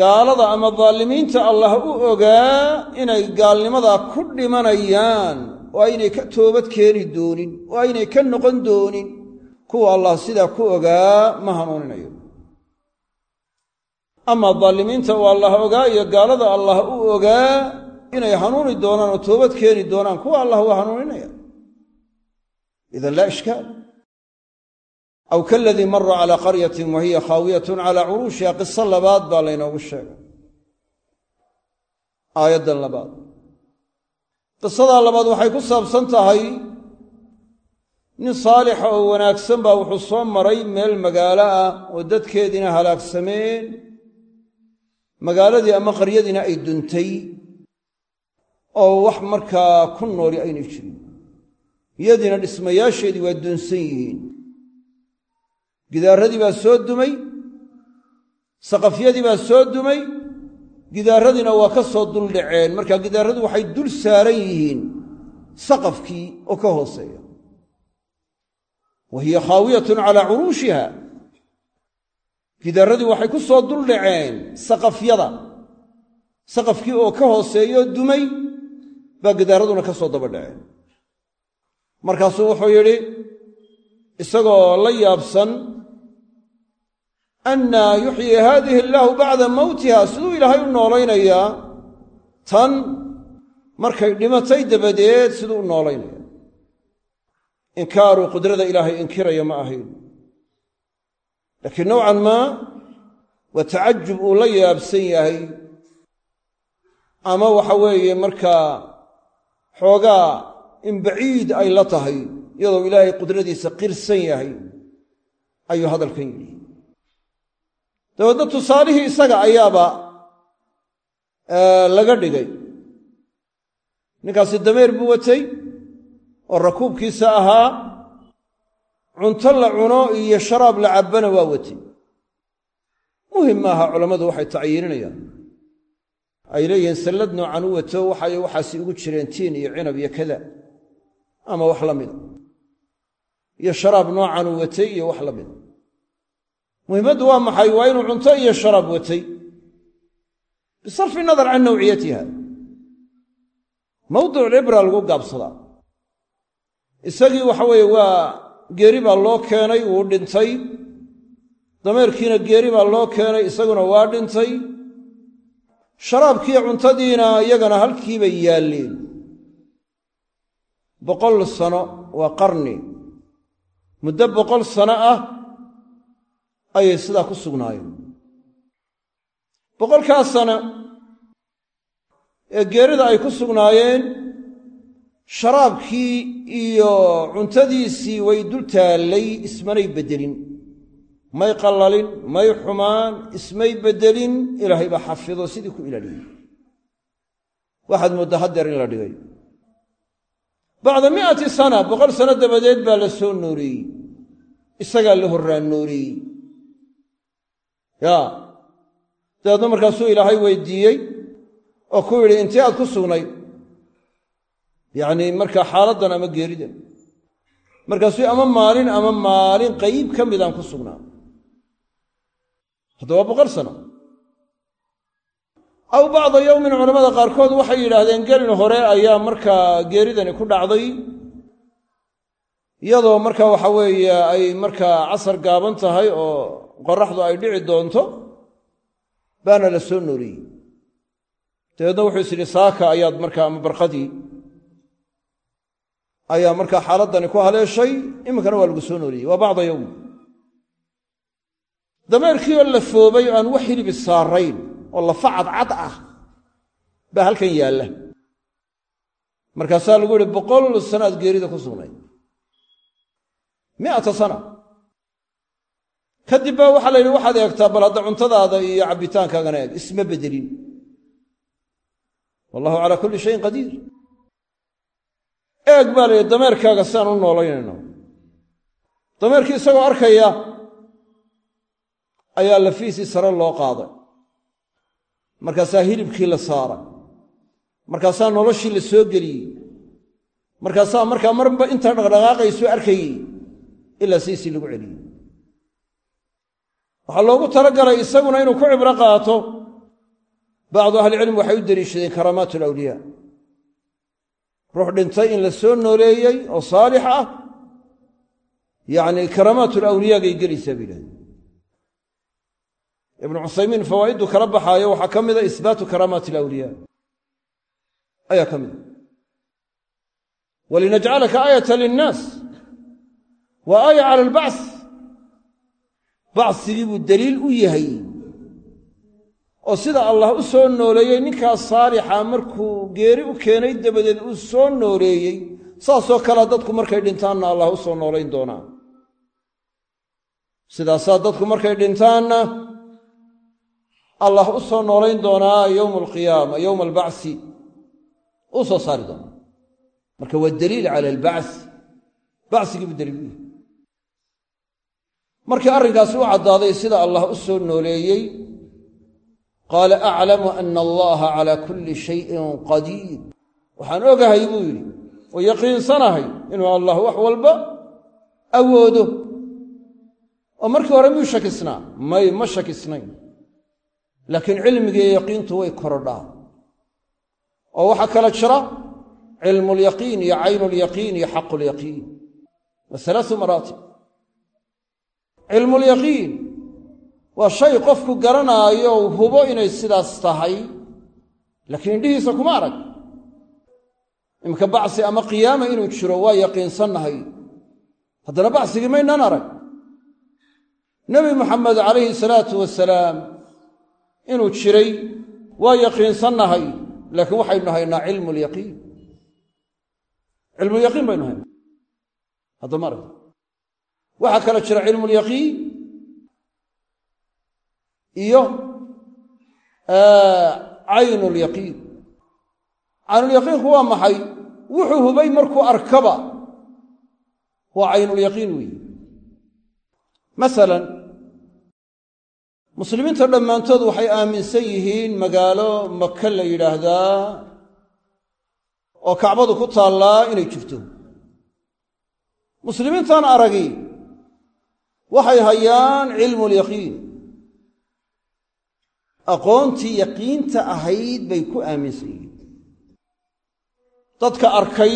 gaalada ama daalimiinta allah u ogaa inay gaalnimadaa ku dhimanayaan oo aynay ka toobad keeni doonin oo aynay ka noqon doonin. Kuwa allah sidaa ku ogaa ma hanuuninayo amaa daalimiinta uu allah ogaa iyo gaalada allah u ogaa inay hanuuni doonaan oo toobad keeni doonaan kuwa allah waa hanuuninaya. Idan laa ishkaal. Aw kaladii mara calaa qaryatin wa hiya khaawiyatun calaa curuushiha qiso labaad baa laynoogu sheegay. Aayaddan labaad. Qisadaa labaad waxay ku saabsan tahay nin saalixa oo wanaagsan baa wuxuu soo maray meel magaalo ah oo dadkeediina halaagsameen magaaladii ama qaryadiina ay duntay oo wax markaa ku nooli aynay jirin. Iyadiina dhismayaasheedii waa dunsan yihiin. Gidaaradii baa soo dumay saqafyadii baa soo dumay gidaaradiina waa ka soo duldhaceen marka gidaaradu waxay dul saaran yihiin saqafkii oo ka hooseeya. Wa hiya khaawiyatun calaa curuushiha gidaaradii waxay ku soo duldhaceen saqafyada. Saqafkii oo ka hooseeyo dumay baa gidaaraduna ka soo daba dhaceen. Markaasuu wuxuu yidhi isagoo la yaabsan annaa yuxyii haadihi illaahu bacda mowtiha siduu ilaahay u noolaynayaa tan markay dhimatay dabadeed siduu u noolaynaya. Inkaaruu qudrada ilaahay inkiraya ma ahayn laakiin nowcan maa waa tacajub uu la yaabsan yahay ama waxa weeye markaa xoogaa in baciid ay la tahay iyadoo ilaahay qudradiisa qirsan yahay ayuu hadalkan yidhi. Dabeedna tusaalihii isaga ayaaba laga dhigay. Ninkaasi dameer buu watay oo rakuubkiisa ahaa cunto la cuno iyo sharaab la cabbana waa watay muhiim maaha culammadu waxay tacyiininayaan ay leeyihiin sallad noocan u wato waxay waxaasi ugu jireen tiin iyo cinab iyo kada ama wax la mida iyo sharaab noocan uu watay iyo wax la mida muhimmaddu waa maxay? Waa inuu cunto iyo sharaab watay. Bisarfi nadar can nawciyatiha. Mawduc cibra lagu gaabsadaa. Isagii waxa weeye waa geeri baa loo keenay wuu dhintay. Dameerkiina geeri baa loo keenay isaguna waa dhintay. Sharaabkiiyo cuntadiina iyagana halkiibay yaalleen boqol sano waa qarni. Muddo boqol sano ah ayay sidaa ku sugnaayeen. Boqolkaa sano ee geerida ay ku sugnaayeen sharaabkii iyo cuntadiisii way dul taallay ismanay beddelin. May qallalin may xumaan ismay beddelin. Ilaahay baa xafido sidii ku ilaaliyey waxaad mooddaa haddeer in la dhigay. Bacda mi'ati sana boqol sano dabadeed baa la soo nooleeyey isagaa la horraan nooleeyey yaa. Dabeedna markaasuu ilaahay weydiiyey oo ku yidhi intee aad ku sugnayd yacnii markaa xaaladdan ama geeridan. Markaasuu ama maalin ama maalin qayb ka midaan ku sugnaa. Hadda waa boqol sano. Aw bacda yowmin culammada qaarkood waxay yidhaahdeen gelin hore ayaa markaa geeridani ku dhacday. Iyadoo marka waxa weeye ay markaa casar gaaban tahay oo qoraxdu ay dhici doonto baana la soo nooliyey dabeedna wuxuu is saaka ayaad markaa ama barqadii ayaa markaa xaaladdani ku haleeshay iminkana waa lagu soo nooliyey waa bacda yowm dameerkii oo la foobay oo aan wax hilibi saarayn oo lafa cadcad ah baa halkan yaalla. Markaasaa lagu yihi boqol sanaad geerida ku sugnayd mi'ata sana. Kadib baa waxaa la yidhi waxaad eegtaa bal hadda cuntadaada iyo cabbitaankaagana eeg isma beddelin wallahu calaa kulli shayin qadiir eeg baa la yidhi dameerkaaga siaan u noolaynayno. Dameerkii isagoo arkaya ayaa lafiisii sare loo qaaday. Markaasaa hilibkii la saaray. Markaasaa noloshii la soo geliyey. Markaasaa markaa marba inta dhaqdhaqaaqaysu arkayey ilaa sidiisii lagu celiyey. Waxaa loogu talagalay isaguna inuu ku cibro qaato. Bacdu ahlicilm waxay u deliishadeen karaamaat alawliyaa ruux dhintay in la soo nooleeyey oo saalix ah. Yacni karaamaat alawliyaagay gelaysaa bay yidhahdeen ibnu cuthaymiin fawaa'iddu kala baxaayo waxaa ka mida isbaatu karaamaati alawliyaa ayaa ka mida walinajcalaka aayata linnaas. Wa aaya cala albacth bacsigii buu daliil u yahay oo sida allah u soo nooleeyey ninkaas saalixa markuu geeri u keenay dabadeed uu soo nooleeyey. Saasoo kalea dadku markay dhintaanna allah u soo noolayn doonaa. Sidaasaa dadku markay dhintaanna allah u soo noolayn doonaa yowma alqiyaama yowma albacsi uu soo saari doonaa marka waa daliil cala albacsi. Bacsigii buu daliil markii arrinkaasi u caddaaday sida allah u soo nooleeyey qaala aclamu ana allaha calaa kulli shayin qadiir waxaan ogahay buu yidhi oo yaqiinsanahay inuu allah wax walba awoodo oo markii hore miyuu shakisnaa may ma shakisnayn laakiin cilmigiiyo yaqiintu way korodhaa oo waxaa kala jira cilmulyaqiin iyo caynulyaqiin iyo xaqulyaqiin wa alaau maraatib cilmulyaqiin waa shay qofku garanaayo hubo inay sidaas tahay laakiin indhihiisa kuma arag. Iminka bacsi ama qiyaama inuu jiro waa yaqiinsannahay. Haddana bacsigii maynaan arag. Nebi moxamed calayhi salaatu wasalaam inuu jiray waa yaqiinsannahay laakiin waxaynu haynaa cilmu lyaqiin cilmulyaqiin baynu haynaa. Hadda ma aragta waxaa kale jira cilmulyaqiin iyo caynulyaqiin caynulyaqiinku waa maxay? Wuxuu hubay markuu arkaba. Waa caynulyaqiin weeye masalan muslimiinta dhammaantood waxay aaminsan yihiin magaalo maka la yidhaahdaa oo kacbadu ku taallaa inay jirto. Muslimiintan aragi waxay hayaan cilmulyaqiin aqoontii yaqiinta ahayd bay ku aaminsan yihiin. Dadka arkay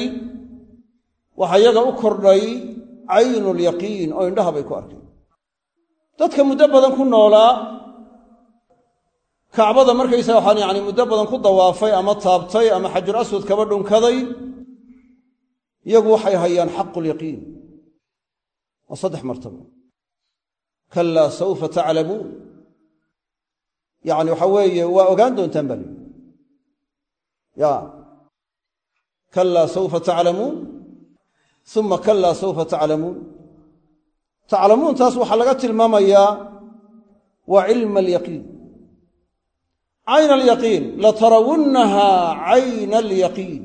waxa yaga u kordhay caynulyaqiin oo indhaha bay ku arkeen. Dadka muddo badan ku noolaa kacbada markaysaga waxaan yacni muddo badan ku dawaafay ama taabtay ama xajar aswad kaba dhunkaday iyagu waxay hayaan xaqulyaqiin waa saddex martabo kalaa sawfa taclamuun yacni waxa weeye waa ogaan doontaan baa lihi ya. Kalaa sawfa taclamuun? Uma kalaa sawfa taclamuun. Taclamuuntaas waxaa laga tilmaamayaa waa cilma alyaqiin. Cayna alyaqiin. Latarawunnaha cayna alyaqiin.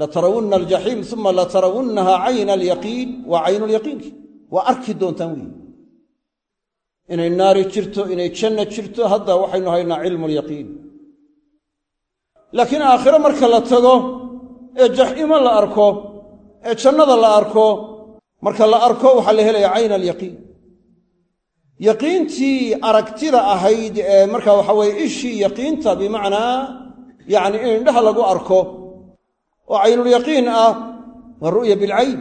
Latarawunna aljaxiim uma latarawunnaha cayna alyaqiin. Waa caynulyaqiinki waa arki doontaan weyi inay naari jirto inay janna jirto hadda waxaynu haynaa cilmu alyaqiin laakiin aakhiro marka la tago ee jaxiimo la arko ee jannada la arko marka la arko waxaa la helaya cayna alyaqiin yaqiintii aragtida ahayd ee marka waxa weye ishii yaqiinta bimacnaa yacni in indhaha lagu arko oo caynulyaqiin ah waa ru'ya bilcayn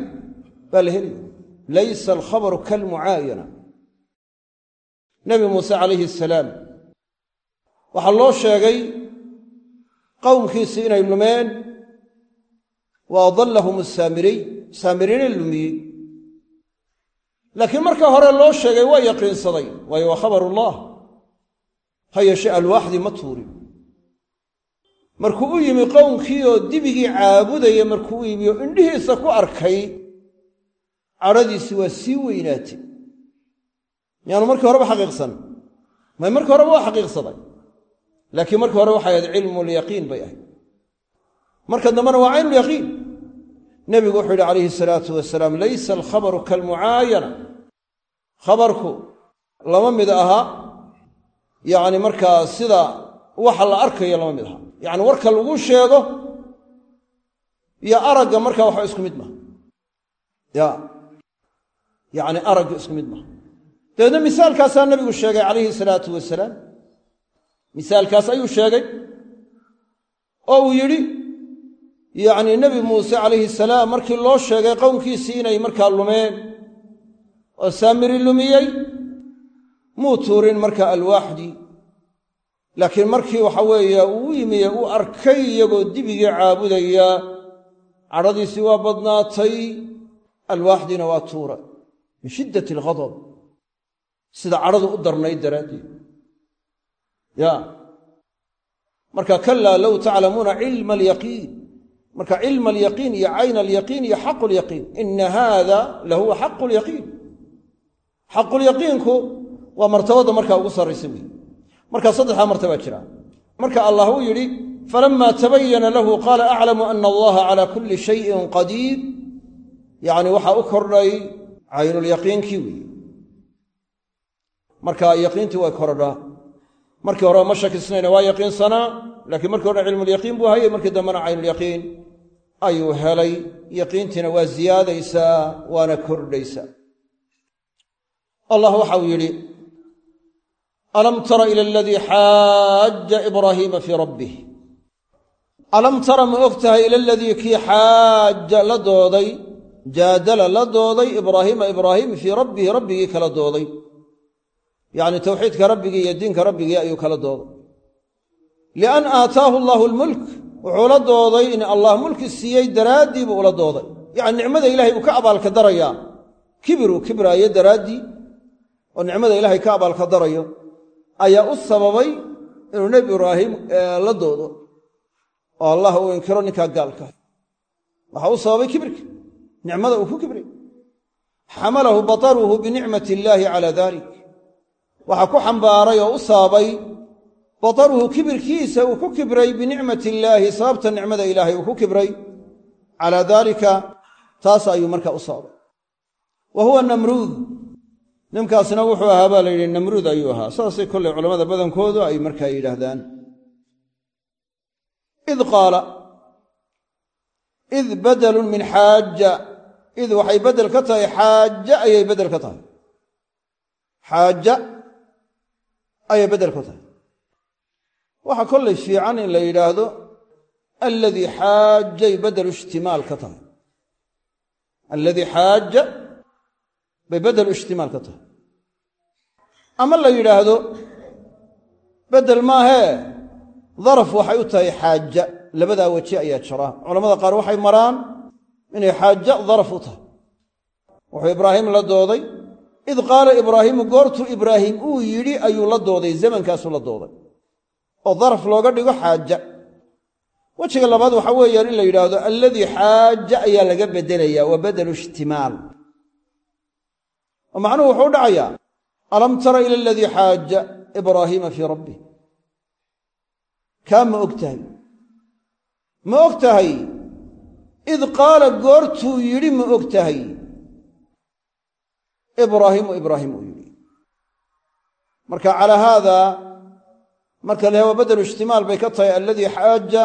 baa la helaya laysa alkhabaru kalmucaayana nebi muuse calayhi asalaam waxaa loo sheegay qowmkiisii inay lumeen. Wa adallahum asaamiriy saamiriina lumiyey laakiin marka hore loo sheegay waa yaqiinsaday. Waayo waa khabarullah. Ha yeeshe alwaaxdii ma tuurin markuu u yimi qowmkii oo dibigii caabudaya markuu u yimi oo indhihiisa ku arkay cadhadiisi waa sii weynaatay miyaanu markii horeba xaqiiqsan. May markii horeba waa xaqiiqsaday. Laakiin markii hore waxay ahayd cilmulyaqiin bay ahayd. Marka dambena waa caynulyaqiin nebigu wuxuu yidhi calayhi salaatu wasalaam laysa alkhabaru kalmucaayana. Khabarku lama mid aha. Yacni markaa sida waxa la arkayo lama mid aha. Yacni warka lagu sheego iyo aragga markaa waxba isku mid maha ya. Yacni aragga isku mid maha dabeedna misaalkaasaa nabigu sheegay calayhi salaatu wasalaam. Misaalkaas ayuu sheegay oo uu yidhi yacnii nebi muuse calayhi salaam markii loo sheegay qowmkiisii inay markaa lumeen oo saamiri lumiyey muu tuurin markaa alwaaxdii laakiin markii waxa weeye uu yimiye uu arkay iyagoo dibigii caabudaya cadhadiisii waa badnaatay alwaaxdiina waa tuura min shiddati alghadab sida cadhadu u darnayd daraaddeed. Ya. Marka kalaa low taclamuuna cilma alyaqiin. Marka cilma alyaqiin iyo cayna alyaqiin iyo xaqu lyaqiin ina haada lahuwa xaqu lyaqiin xaqulyaqiinku waa martabadda markaa ugu sarraysa weyi marka saddexdaa martabaa jira. Marka allah uu yidhi falama tabayana lahu qaala aclamu ana allaha cala kulli shayin qadiir. Yacni waxaa u kordhay caynulyaqiinkii weyi marka yaqiintii way korodhaa markii hore ma shakisnayna waa yaqiinsanaa laakiin markii hore cilmulyaqiin buu hayay markii dambena caynulyaqiin ayuu helay yaqiintiina waa ziyaadaysaa waana kordhaysaa allah waxau yidhi alam tara ila aladii xaaja ibraahiima fii rabbih? Alam tara ma og tahay ila aladii kii xaaja la dooday jaadala la dooday ibraahiima ibraahim fii rabbihi rabbigii kala dooday yacni towxiidka rabbigii iyo diinka rabbigii ayuu kala dooday. Lian aataahu allaahu almulk wuxuu la dooday in allah mulki siiyey daraaddii buu ula dooday. Yacni nicmada ilaahay uu ka abaalka darayaa. Kibiruu kibraayo daraaddii oo nicmada ilaahay ka abaalka darayo ayaa u sababay inuu nebi ibraahim la doodo. Oo allah uu inkiro ninkaa gaalka. Waxaa u sababay kibirka. Nicmada ku kibray xamalahu bataruhu binicmati illaahi waxaa ku xambaaray oo u sababay bataruhu kibirkiisa uu ku kibray binicmati illaahi sababta nicmada ilaahay uu ku kibray. Calaa daalika taas ayuu markaa u sababay wa huwa namruud ninkaasna wuxuu ahaa baa la yidhi namruud ayuu ahaa. Saasay kollay culammada badankoodu ay markaa yidhaahdaan. Id qaala id badalun min xaaja. Id waxay beddel ka tahay xaaja ayay beddel ka tahay. Xaaja ayay beddel ka tahay. Waxaa kollay fiican in la yidhaahdo alladii xaajay beddelu ishtimaal ka tahay. Alladii xaaja bay beddelu ishtimaal ka tahay. Ama la yidhaahdo beddel maahee daraf waxay u tahay xaaja labadaa weji ayaa jira. Culamada qaar waxay maraan inay xaaja daraf u tahay. Wuxuu ibraahim la dooday id qaala ibraahiimu goortuu ibraahim uu yidhi ayuu la dooday zamankaasuu la dooday oo daraf looga dhigo xaaja wejiga labaad waxaa weeyaan in la yidhaahdo alladii xaaja ayaa laga beddelaya waa bedelu ishtimaal oo macnuhu wuxuu dhacayaa alam tara ila aladii xaaja ibraahiima fii rabbih kaa ma og tahay ma og tahay id qaala goortuu yidhi ma og tahay ibraahimu ibraahim uu yidhi marka calaa haada marka la waa bedelu ishtimaal bay ka tahay alladii xaaja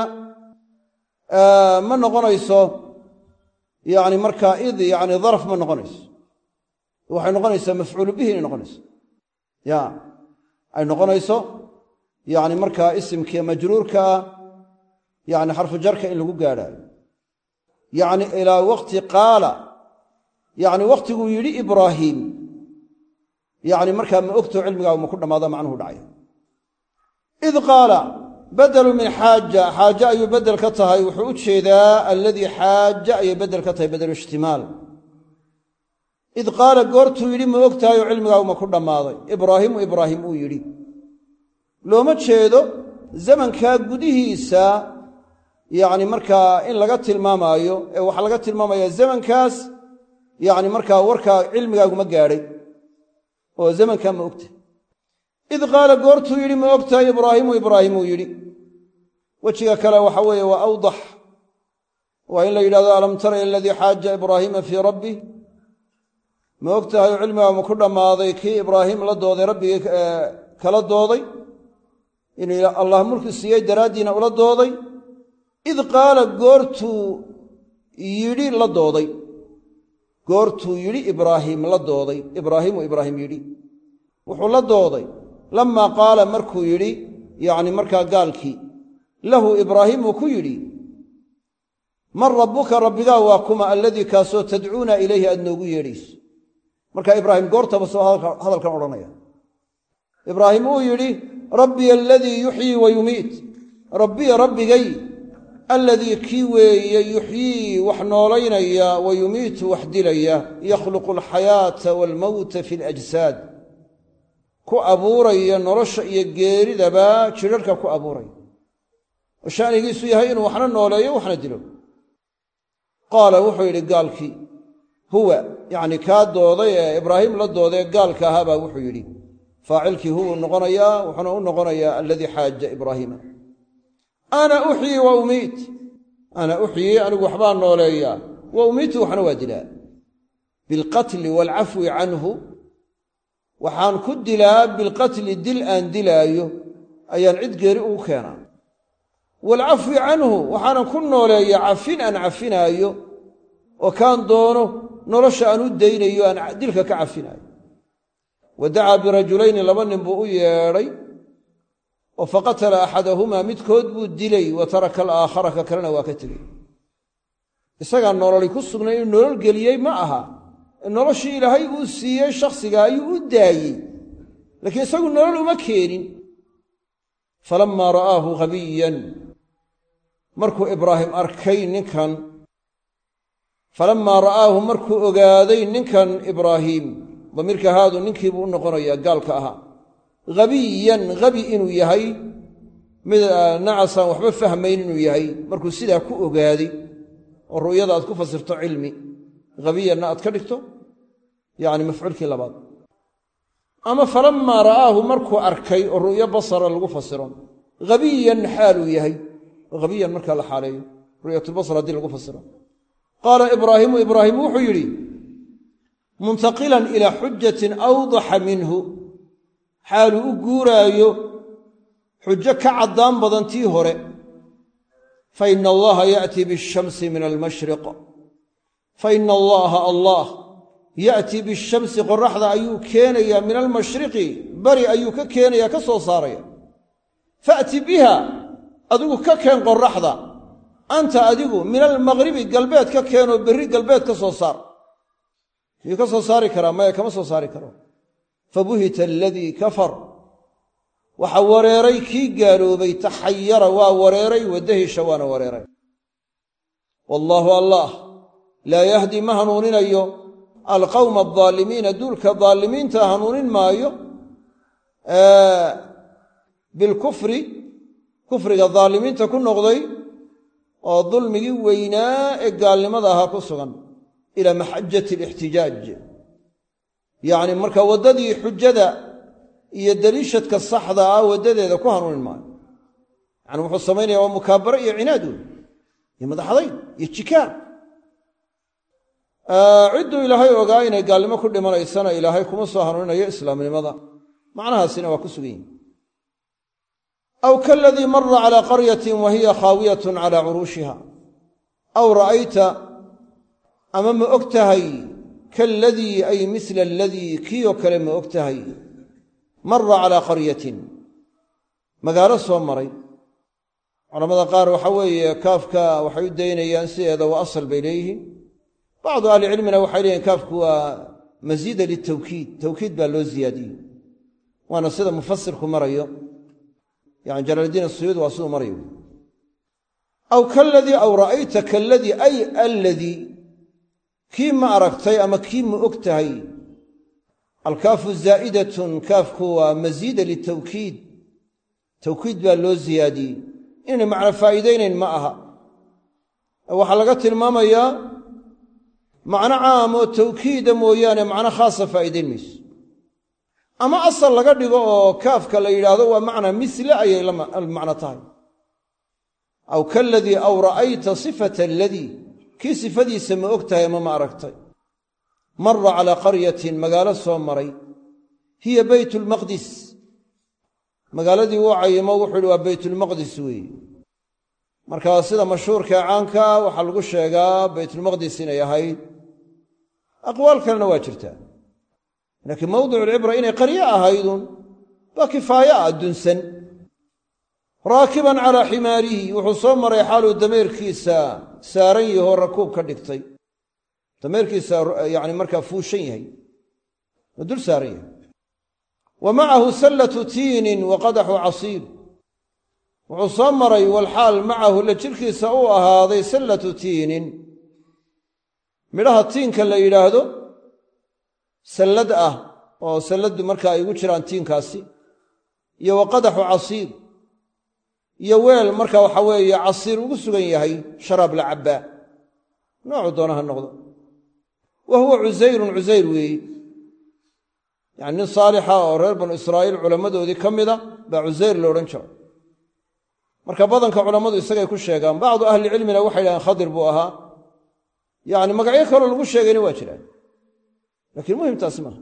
ma noqonayso yani markaa id yani daraf ma noqonayso. Waxay noqonaysaa mafcuulu bihi inay noqonayso. Ya ay noqonayso yani markaa isimkii majruurkaa yani xarfu jarka in lagu gaadhaayo. Yani ilaa waqti qaala yani wakhtiguu yidhi ibraahiim yani markaa ma ogtoo cilmigaagu ma ku dhammaada macnuhu dhacay id qaala badelu min xaaja. Xaaje ayuu bedel ka tahay. Wuxuu u jeedaa alladii xaaja ayay bedel ka tahay bedelu ishtimaal id qaala goortuu yidhi ma og tahay oo cilmigaagu ma ku dhammaaday. Ibraahimu ibraahim uu yidhi looma jeedo zamankaa gudihiisa yacni markaa in laga tilmaamaayo ee waxaa laga tilmaamaya zamankaas yacni markaa warkaa cilmigaaguma gaadhay oo zamankaa ma ogtahay id qaala goortuu yidhi ma og tahay ibraahimu ibraahim uu yidhi. Wejiga kale waxa weeye waa awdax. Waa in la yidhahdo alam tara ila aladii xaaja ibraahiima fii rabbih ma og tahay oo cilmigaa ma ku dhammaaday kii ibraahim la dooday rabbigii kala dooday? Inuu allah mulki siiyey daraaddiina ula dooday. Id qaala goortuu yidhi la dooday goortuu yidhi ibraahiim la dooday. Ibraahiimu ibraahim yidhi. Wuxuu la dooday. Lammaa qaala markuu yidhi yacni markaa gaalkii lahu ibraahiim uu ku yidhi man rabbuka rabbigaa waa kuma alladii kaasoo tadcuuna ilayhi aad noogu yeedhayso. Markaa ibraahim goortaba soo hadalkan odhanaya. Ibraahim uu yidhi rabbiya aladii yuxyii wa yumiit. Rabbiya rabbigay alladii kii weeye yuxyii wax noolaynaya wa yumiitu wax dilaya yakhluqu alxayaata waalmowta fi alajsaad ku abuuraya nolosha iyo geeridaba jidharhka ku abuuraya oo sha'nigiisu yahay inuu waxna nooleeyo waxna dilo. Qaala wuxuu yidhi gaalkii huwa yacni kaa dooday ee ibraahim la doodae gaalka ahaabaa wuxuu yidhi faacilkii huwuu noqonayaa wuxuuna u noqonayaa aladii xaaja ibraahiima ana uxyii wa umiit. Ana uxyii anigu waxbaa nooleeyaa wa umiitu waxna waa dilaa. Bilqatli waalcafwi canhu. Waxaan ku dilaa bilqatli dil aan dilaayo. Ayaan cid geeri ugu keenaa. Waalcafwi canhu waxaanan ku nooleeyaa cafin aan cafinaayo. Oo kaan doono nolosha aan u daynayo aan dilka ka cafinaayo. Wa dacaa birajulayni laba nin buu u yeedhay oo faqatala axadahumaa midkood buu dilay wa taraka alaakhara ka kalena waa ka tegey. Isagaa nololi ku sugnay inuu nolol geliyey ma aha. Noloshii ilaahay uu siiyey shakhsiga ayuu u daayey. Laakiin isagu nolol uma keenin. Falammaa ra'aahu habiyan markuu ibraahim arkay ninkan falammaa ra'aahu markuu ogaaday ninkan ibraahiim damiirka haadu ninkiibuu u noqonayaa gaalka ahaa habiyan habi inuu yahay mid nacasaan waxba fahmayn inuu yahay. Markuu sidaa ku ogaaday oo ru'yada aad ku fasirto cilmi habiyanna aad ka dhigto yacni mafcuulkii labaad. Ama falammaa ra'aahu markuu arkay oo ru'yo basara lagu fasiro habiyan xaaluu yahay. Habiyan markaa la xaaleeyo ru'yatulbasar haddii lagu fasiro. Qaala ibraahiimu ibraahim wuxuu yidhi muntaqilan ilaa xujatin awdaxa minhu xaaluu u guuraayo xujo ka caddaan badan tii hore fa ina allaha ya'tii bishamsi min almashriq. Fa ina allaaha allah ya'tii bishamsi qoraxda ayuu keenayaa min almashriqi bari ayuu ka keenayaa ka soo saaraya. Fa'ti biha adigu ka keen qoraxda anta adigu min almaqribi galbeed ka keenoo berri galbeed ka soo saar. Miyuu ka soo saari karaa maya kama soo saari karo fabuhita aladii kafar. Waxa wareeray kii gaaloobay taxayara waa wareeray wadahisha waana wareeray. Wallaahu allah laa yahdi ma hanuuninayo. Alqawma aldaalimiina duulka daalimiinta hanuunin maayo. Bilkufri kufriga daalimiinta ku noqday oo dulmigii weynaa ee gaalnimada ahaa ku sugan ilaa maxajati alixtijaaj yacni marka waddadii xujada iyo daliishadka saxda ah waddadeeda ku hanuunin maayo. Yacni wuxuu samaynaya waa mukaabaro iyo cinaad wey iyo madaxdayn iyo jikaan cidduu ilaahay ogaa inay gaalnimo ku dhimanaysana ilaahay kuma soo hanuuninayo islaamnimada. Macnahaasina waa ku sugan yihiin aw kaladii mara calaa qaryatin wa hiya khaawiyatun calaa curuushiha aw ra'ayta ama ma og tahay kaaladii ay misla aladii kii oo kale ma og tahay mara calaa qaryatin magaalo soo maray culamada qaar waxa weeye kaafka waxay u daynayaan sideeda waa asal bay leeyihiin bacdu ahlicilmina waxay leeyihiin kaafku waa masiida litawkiid tawkiid baa loo ziyaadiyey waana sida mufasirku marayo yani jalaaldiin asuyuud waa siduu marayo aw kaladii aw ra'ayta kaladii ay alladii kii ma aragtay ama kii ma og tahay? Alkaafu zaa'idatun kaafku waa masiida litawkiid. Tawkiid baa loo ziyaadiyey. Inay macno faa'iidaynayn ma aha. Waxaa laga tilmaamayaa macno caam oo tawkiida mooyaane macno khaasa faa'iidayn mayso. Ama asal laga dhigo oo kaafka la yidhaahdo waa macna misle ayay macno tahay. Aw kaladii aw ra'ayta sifata aladii kii sifadiisa ma og tahay ama ma aragtay. Mara calaa qaryatin magaalo soo maray. Hiya beyt lmaqdis magaaladii uu cayimo wuxuu yihi waa baytulmaqdis weeye marka sida mashhuurka ee caanka waxaa lagu sheegaa baytulmaqdis inay ahayd. Aqwaal kalena waa jirtaa laakiin mawdiculcibra inay qaryo ahaydun baa kifaaye ah dunsan raakiban calaa ximaarihi wuxuu soo maray xaaluu dameerkiisa saaran yahoo rakuub ka dhigtay. Dameerkiisa yani markaa fuushan yahay oo dul saaran yahay. Wa macahu sallatu tiinin wa qadaxu casiir. Wuxuu soo maray walxaal macahu la jirkiisa uu ahaaday sallatu tiinin. Midhaha tiinka la yidhaahdo sallad ah oo salladdu marka ay ugu jiraan tiinkaasi iyo wa qadaxu casiir iyo weel marka waxa weeye casiir ugu sugan yahay sharaab la cabbaa. Noocu doona ha noqdo. Wa huwa cusayrun cusayr weeye yacni nin saalixa oo reer banu israa'iil culammadoodii ka mida baa cusayr la odhan jiro marka badanka culammadu isagay ku sheegaan bacdu ahlicilmina waxay yidhahdeen khadir buu ahaa. Yacni magacyo kaloo lagu sheegayna waa jiraan. Laakiin muhiim taasi maaha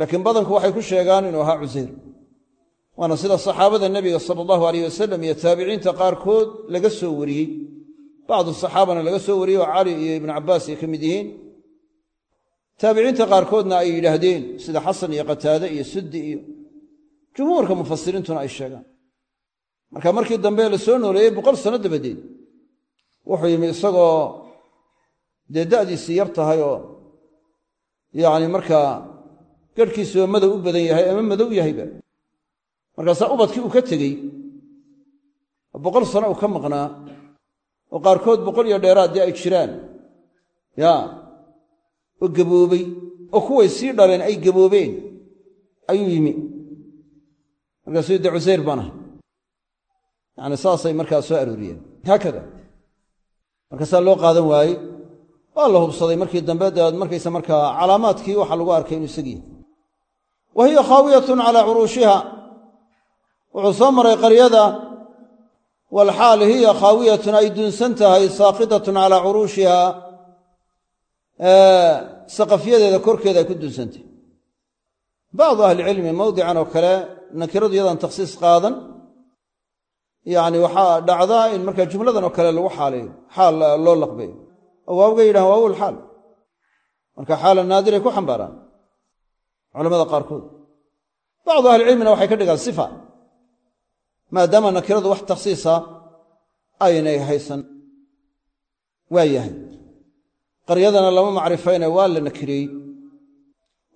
laakiin badanku waxay ku sheegaan inuu ahaa cusayr waana sida saxaabada nebiga sala allahu aleyh wasalam iyo taabiciinta qaarkood laga soo wariyey. Bacdu saxaabana laga soo wariyey oo cali iyo ibnu cabbaas ay ka mid yihiin. Taabiciinta qaarkoodna ay yidhaahdeen sida xasan iyo qataade iyo suddi iyo jumhuurka mufasiriintuna ay sheegaan. Marka markii dambe la soo nooleeyey boqol sano dabadeed wuxuu yimi isagoo dee da'diisii yar tahay oo yacni markaa garhkiisuba madow u badan yahay ama madow yahayba markaasaa ubadkii uu ka tegey boqol sano uu ka maqnaa oo qaarkood boqol iyo dheeraaddii ay jiraan yaa oo gaboobay oo kuway sii dhaleen ay gaboobeen ayuu yimi. Markaasuu de cusayr baan ahay. Yacni saasay markaa soo arooriyeen. Haakada markaasaa loo qaadan waayey waa la hubsaday markii dambe dabeed markaysa markaa calaamaadkii waxaa lagu arkay inuu isagii wa hiya khaawiyatun calaa curuushiha wuxuu soo maray qaryada walxaal hiya khaawiyatun ay dunsan tahay saaqidatun calaa curuushiha saqafyadeeda korkeeda ay ku dunsantahy bacdu ahlicilmi mawdican oo kale nakiradu yadaan takhsiis qaadan. Yacni waxaa dhacdaa in markaa jumladan oo kale lagu xaaleeyo xaal loo laqbeeyo. Oo waawga yidhahan waawul xaal. Marka xaala naadiray ku xambaaraan culamada qaarkood. Bacdu ahlicilmina waxay ka dhigaan sifa maadaama nakiradu wax takhsiisa aynay haysan. Waa yahay. Qaryadana lama macrifayne waa la nakireeyey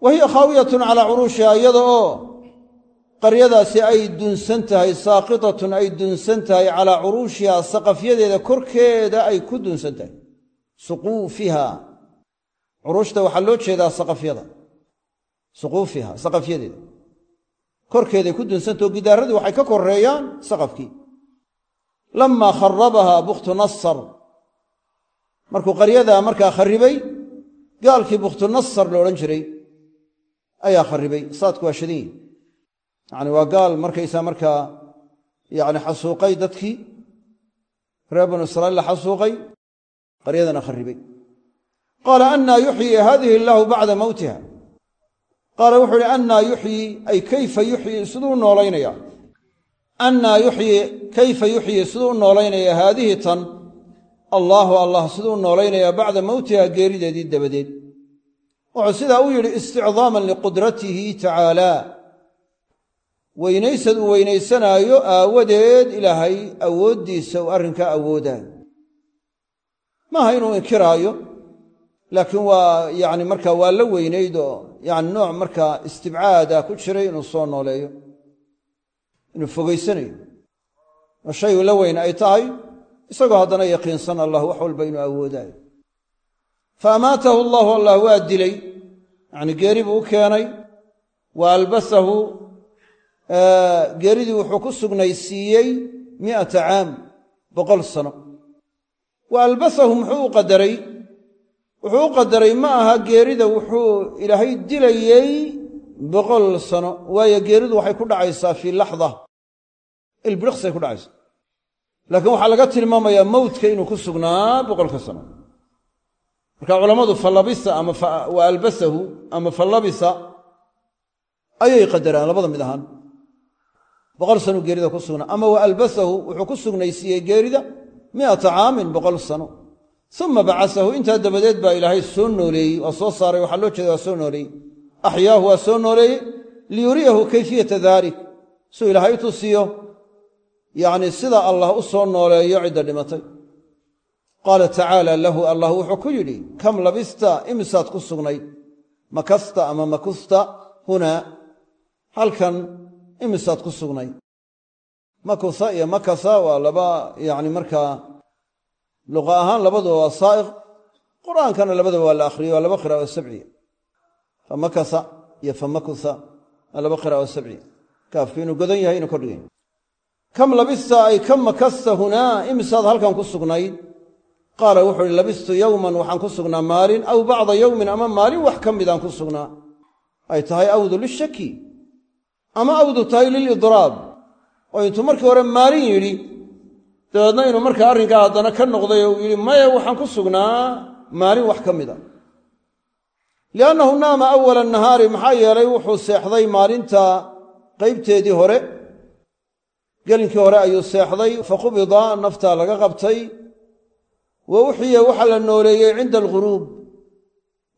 wa hiya khaawiyatun calaa curuushiha iyada oo qaryadaasi ay dunsan tahay saaqitatun ay dunsan tahay calaa curuushiha saqafyadeeda korkeeda ay ku dunsan tahay. Suquufiha. Curuushta waxaa loo jeedaa saqafyada. Suquufiha saqafyadeeda korkeeday ku dunsantao gidaaradii waxay ka koreeyaan saqafkii. Lamaa kharabaha bukhtu nasar markuu qaryadaa markaa kharribay gaalkii bukhtu nasar la odhan jiray ayaa kharribay. Saadku waa shadan yihi yacni waa gaal markaysaa markaa yacni xasuuqay dadkii. Reer banu israa'iil la xasuuqay qaryadana kharribay. Qaala annaa yuxyi haadihi illaahu bacda mowtiha qaala wuxuu uhi annaa yuxyi ay kayfa yuxyi siduu u noolaynaya. Annaa yuxyi kayfa yuxyi siduu u noolaynaya haadihi tan? Allaahu allah siduu u noolaynaya bacda mowtiha geerideedii dabadeed. Wuxuu sidaa u yidhi isticdaaman liqudratihi tacaalaa weynaysad uu weynaysanaayo aawadeed ilaahay awooddiisa uu arrinkaa awoodaayo maaha inuu inkiraayo laakiin waa yani markaa waa la weynayd oo yani nooc markaa istibcaada ku jiray inuu soo nooleeyo inuu fogaysanayo. Oo shayu la weyn ay tahay isagoo haddana yaqiinsan allah wax walba inuu awoodaayo fa amaatahu allahu allah waa dilay yacni geeri buu u keenay wa albasahu geeridii wuxuu ku sugnaysiiyey mi'ata caam boqol sano. Wa albasahu muxuu u qadaray wuxuu u qadaray ma aha geerida wuxuu ilaahay dilayey boqol sano waayo geeridu waxay ku dhacaysaa fii laxda. Ilbiriqsay ku dhacaysaa laakiin waxaa laga tilmaamayaa mowdka inuu ku sugnaa boqolka sano. Marka culammadu falabisa ama wa albasahu ama falabisa ayay qadaraan labada mid ahaan. Boqol sanuu geerida ku sugnaa ama wa albasahu wuxuu ku sugnaysiiyey geerida miata caamin boqol sano uma bacasahu intaa dabadeed baa ilaahay soo nooleeyey waa soo saaray. Waxaa loo jeeda waa soo nooleeyey axyaahu waa soo nooleeyey liyuriyahu kayfiyata dalik suu ilaahay u tusiyo yacni sida allah u soo nooleeyo cidda dhimatay. Qaala tacaala lahu allah wuxuu ku yidhi kam labista imisaad ku sugnayd makasta ama makusta? Hunaa halkan imisaad ku sugnayd makusa iyo makasa waa laba yani markaa luqa ahaan labaduba waa saa'iq. Qur'aankana labadaba waa la akhriyey waa laba qiraa'o sabciya famakasa iyo famakusa waa laba qiraa'o sabciya kaafku inuu godan yahay inuu kordhigay kam labista ay kam makasta hunaa imisaad halkan ku sugnayd qaala wuxuu uhi labistu yowman waxaan ku sugnaa maalin aw bacda yowmin ama maalin wax ka midaan ku sugnaa. Ay tahay awdu lishaki ama awdu tahay lilidraab oo intuu markii hore maalin yidhi dabeedna inuu markaa arrinkaa haddana ka noqday oo uu yidhi maya waxaan ku sugnaa maalin wax ka mida liannahu naama awala nahaari maxaa yeelay wuxuu seexday maalinta qaybteedii hore. Gelinkii hore ayuu seexday faqubida naftaa laga qabtay. Wa uxiya waxaa la nooleeyey cinda alghuruub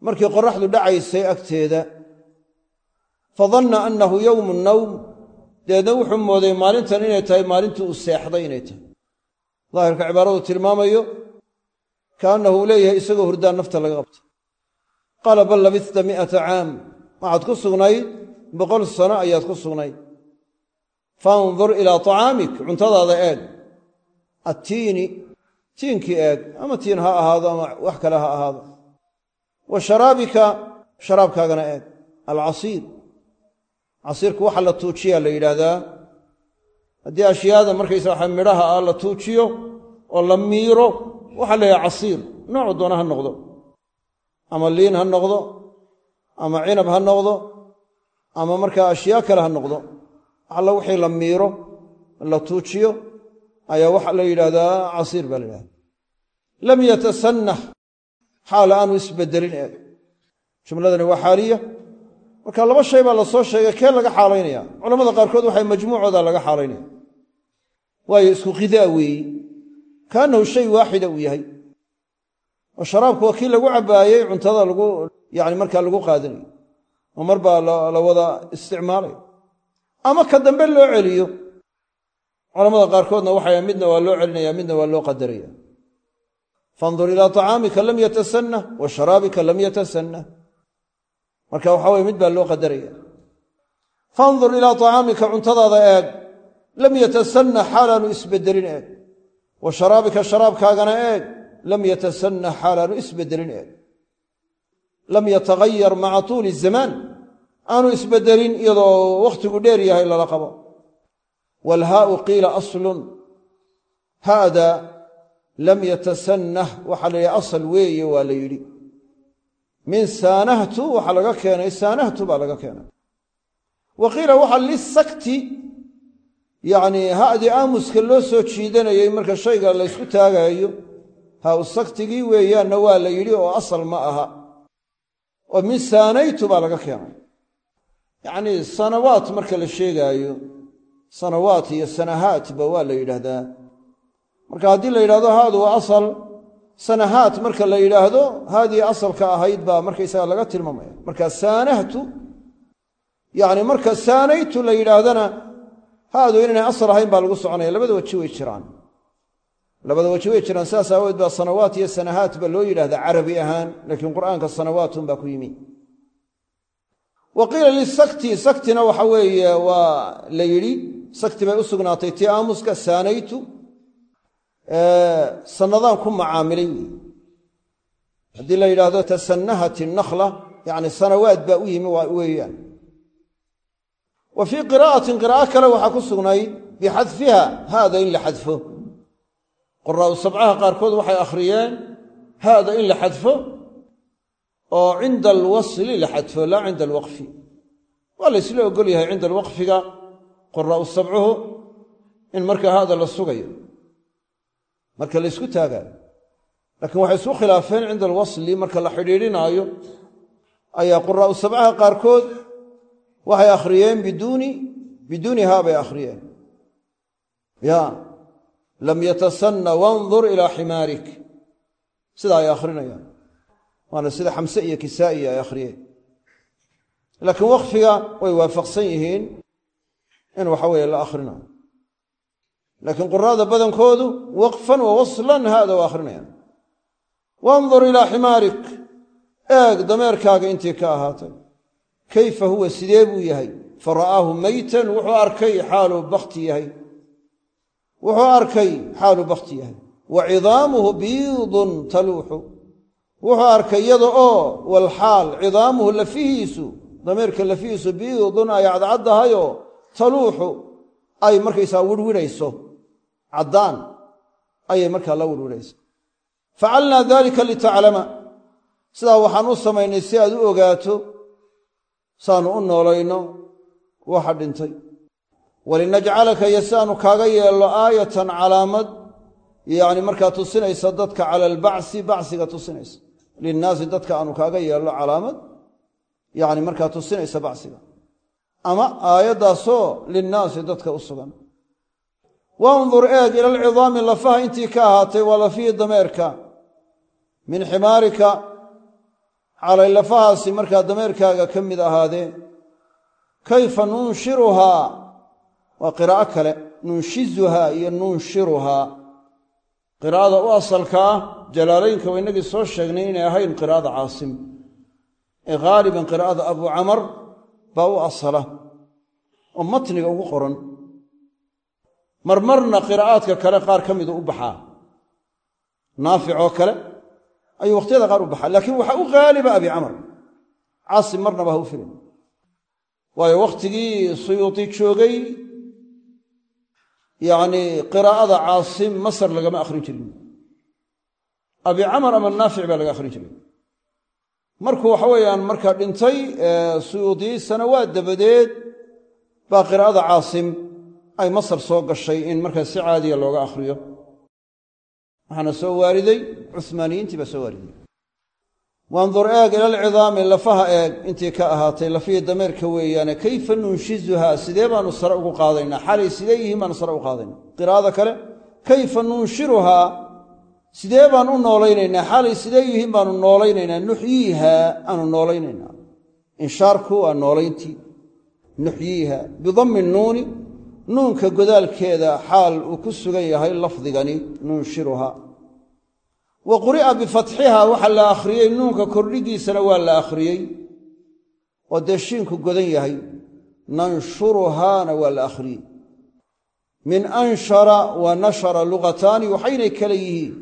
markii qoraxdu dhacaysay agteeda. Fadanna annahu yowmu nawm dabeedna wuxuu mooday maalintan inay tahay maalintii uu seexday inay tahay daahirka cibaaradu tilmaamayo kaannahu uu leeyahay isagoo hurdaan nafta laga qabta qaala bal labista mi'ata caam. Waxaad ku sugnayd boqol sano ayaad ku sugnayd faandur ilaa tacaamik cuntadaada eeg. Attiini tiinkii eeg ama tiin ha ahaado ama wax kale ha ahaado. Wa sharaabika sharaabkaagana eeg. Alcasiir. Casiirku waxa la tuujiyaa la yidhaahdaa haddii ashyaada markaysa waxa midhaha ah la tuujiyo oo la miiro waxaa la yidhaha casiir. Noocu doona ha noqdo. Ama liin ha noqdo ama cinab ha noqdo ama markaa ashyaa kale ha noqdo. Alla wixii la miiro la tuujiyo ayaa waxaa la yidhaahdaa casiir baa la yidhahda lam yatasannah. Xaal aanu isbedelin eeg jumladani waa xaaliya. Marka laba shay baa la soo sheegay kee laga xaalaynaya? Culamada qaarkood waxay majmuucooda laga xaalaynaya waayo isku khidaa weeyi kaannahu shay waaxida uu yahay. Oo sharaabku waa kii lagu cabbaayey cuntada lagu yani markaa lagu qaadanayo. Oo mar baa la wada isticmaalaya ama ka dambe loo celiyo. Culamada qaarkoodna waxay midna waa loo celinaya midna waa loo qadaraya. Fandur ilaa tacaamika lam yatasannah wa sharaabika lam yatasannah marka waxa weye mid baa loo qadaraya. Fandur ilaa tacaamika cuntadaada eeg lam yatasanah xaalaanu isbedelin eeg wa sharaabika sharaabkaagana eeg lam yatasanah xaalaanu isbedelin eeg lam yatagayar maca tuuli zamaan aanu isbedelin iyadoo wakhtigu dheer yahay lala qabo waalhaau qiila aslun haada lam yatasannah waxaa la yidhi asal weeye waa la yidhi min saanahtu waxaa laga keenay saanahtu baa laga keenay wa qiila waxaa yacnii ha'dii aamuska loo soo jiidanayey marka shayga laysku taagaayo ha-u saktigii weeyaanna waa la yidhi oo asal ma aha. Oo min saanaytu baa laga keenay. Yacnii sanawaat marka la sheegaayo sanawaat iyo sanahaatba waa la yidhaahdaa. Marka haddii la yidhahdo haadu waa asal sanahaat marka la yidhaahdo haadii asalka ahayd baa markaysaga laga tilmaamaya. Marka saanahtu yani marka saanaytu la yidhaahdana haadu inaynay asal ahayn baa lagu soconaya. Labada weji way jiraan. Labada weji way jiraan. Sidaas aawood baa sanawaat iyo sanahaat ba loo yidhahdaa carabi ahaan laakiin qur'aanka sanawaatun baa ku yimi. Wa qiila lisakti saktina waxa weeye waa la yidhi sakti bay u sugnaatay tii aamuska saanaytu sannadaan ku macaamilay. Haddii la yidhaahdo tasanahat innakla yacni sanawaad baa u yimi weeyaan wa fii qiraa'atin qiraa'o kale waxaa ku sugnayd bixadfiha haada in la xadfo. Quraa'u sabcaha qaarkood waxay akhriyeen haada in la xadfo oo cinda alwasli la xadfo laa cinda alwaqfi. Waa la ysla ogol yahay cinda alwaqfiga quraa'u sabcuhu in marka haada la sugayo. Marka la ysku taagaayo laakiin waxay isku khilaafeen cinda alwasli marka la xidhiidhinaayo ayaa quraa'u sabcaha qaarkood waxay akhriyeen biduuni biduunihaa bay akhriyeen. Ya lam yatasanna wandur ilaa ximaarik sida ay akhrinayaan. Waana sida xamse iyo kisaa'i ay akhriyeen. Laakiin waqfiga way waafaqsan yihiin in waxa weeye la akhrinayo. Laakiin quraada badankoodu waqfan wa waslan haada waa akhrinayaan. Wandur ilaa ximaarik eeg dameerkaaga intii ka ahaatay kayfa huwa sidee buu yahay? Fa ra'aahu maytan wuxuu arkay xaaluu bakti yahay. Wuxuu arkay xaaluu bakti yahay. Wa cidaamuhu biidun taluuxu. Wuxuu arkay iyada oo walxaal cidaamuhu lafihiisu dameerka lafihiisu biidun ay cadcaddahayoo taluuxu ay markaysaa wirwidhayso caddaan ayay markaa la wirwidhaysa facalnaa dalika litaclama sidaa waxaan u samaynay si aad u ogaato saanu u noolayno waxa dhintay walinajcalaka iyo si aanu kaaga yeelno aayatan calaamad yacni markaa tusinaysa dadka cala albacsi bacsiga tusinaysa. Linnaasi dadka aanu kaaga yeelno calaamad yacni markaa tusinaysa bacsiga. Ama aayaddaasoo linnaasi dadka u sugan. Wandur eeg ila alcidaami lafaha intii ka ahaatay waa lafihii dameerka. Min ximaarika calay lafahaasi markaa dameerkaaga ka mid ahaadee kayfa nunshiruhaa waa qiraa'o kale nunshizuhaa iyo nunshiruhaa qiraa'ada u asalka ah jalaalaynka waa inagii soo sheegnay inay ahayn qiraa'ada caasim. Ee haaliban qiraa'ada abu camar baa u asala oo matniga ugu qoran. Marmarna qiraa'aadka kale qaar ka midu u baxaa. Naaficoo kale ayuu wakhtiyada qaar u baxaa. Laakiin waxaa u haaliba abi camar. Caasim marnaba ha u filin waayo wakhtigii suyuudi joogay yacnii qiraa'ada caasim masar lagama akhrin jirin. Abi camar ama naafic baa laga akhrin jiray. Markuu waxa weeyaan markaa dhintay suyuudi sanawaad dabadeed baa qiraa'ada caasim ay masar soo gashay in markaa si caadiya looga akhriyo waxaana soo waariday cuhmaaniyiintii baa soo waariday. Wandur eeg ila alcidaami lafaha eeg intii ka ahaatay lafihii dameerka weeyaane kayfa nunshizuhaa? Sidee baanu sare ugu qaadaynaa? Xalay sidee yihiin baanu sare ugu qaadaynaa? Qiraa'ada kale kayfa nunshiruhaa? Sidee baan u noolaynaynaa xalay sidee yihiin baanu noolaynaynaa nuxyiihaa aanu noolaynaynaa inshaarku waa noolayntii. Nuxyiiha. Bidammi nuuni nuunka godaalkeeda xaal uu ku sugan yahay lafdigani nunshiruhaa wa quri'a bifatxiha waxaa la akhriyey nuunka kordhigiisana waa la akhriyey. Oo dee shiinku godan yahay nanshuruhaana waa la akhriyey. Min anshara wa nashara lugataani waxaynay kale yihiin.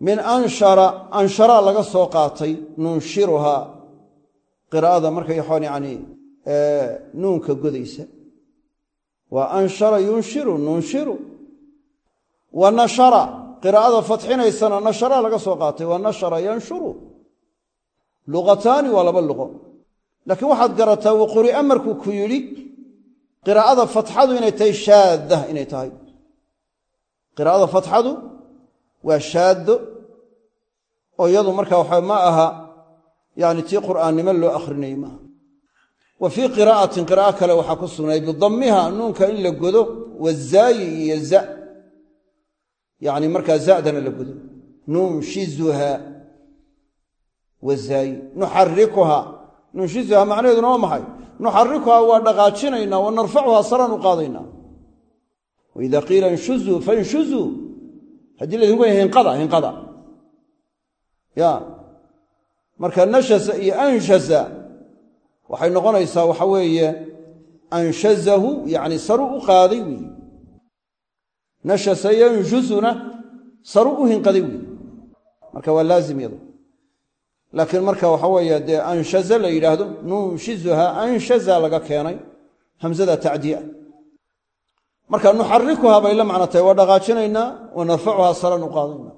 Min anshara anshara laga soo qaatay nunshiruhaa qiraa'ada markay waxaan yacni nuunka godaysa waa anshara yunshiru nunshiru. Wa nashara qiraa'ada fatxinaysana nashara laga soo qaatay. Waa nashara yanshuru luqataani waa laba luqo. Laakiin waxaad garataa waquri'a markuu ku yidhi qiraa'ada fatxadu inay tahay shaadda inay tahay. Qiraa'ada fatxadu waa shaaddo oo iyadu markaa waxa ma aha yani tii qur'aannimo loo akhrinayey maaha wa fii qiraa'atin qiraa'o kale waxaa ku sugnay bidammiha nuunka in la godo wazaayi iyo za. Yacni markaa zadana la godo. Nunshizuha wazaayi nuxarikuha nunshizuha macnaheeduna waa maxay nuxarikuha waa dhaqaajinaynaa wa narfacuha saraan u qaadaynaa waida qiila inshuzuu anshasa waxay noqonaysaa waxa weeye anshazahu yacni saru u qaaday weeye nashasa saru u hinqaday weeye marka waa laazim yado laakiin marka waxa weeye dee anshaza la yidhaahdo nunshizuha anshaza laga keenay hamzada tacdiia marka nuxarikuha bay la macno tahay waa dhaqaajinaynaa wa narfacuhaa saran u qaadaynaa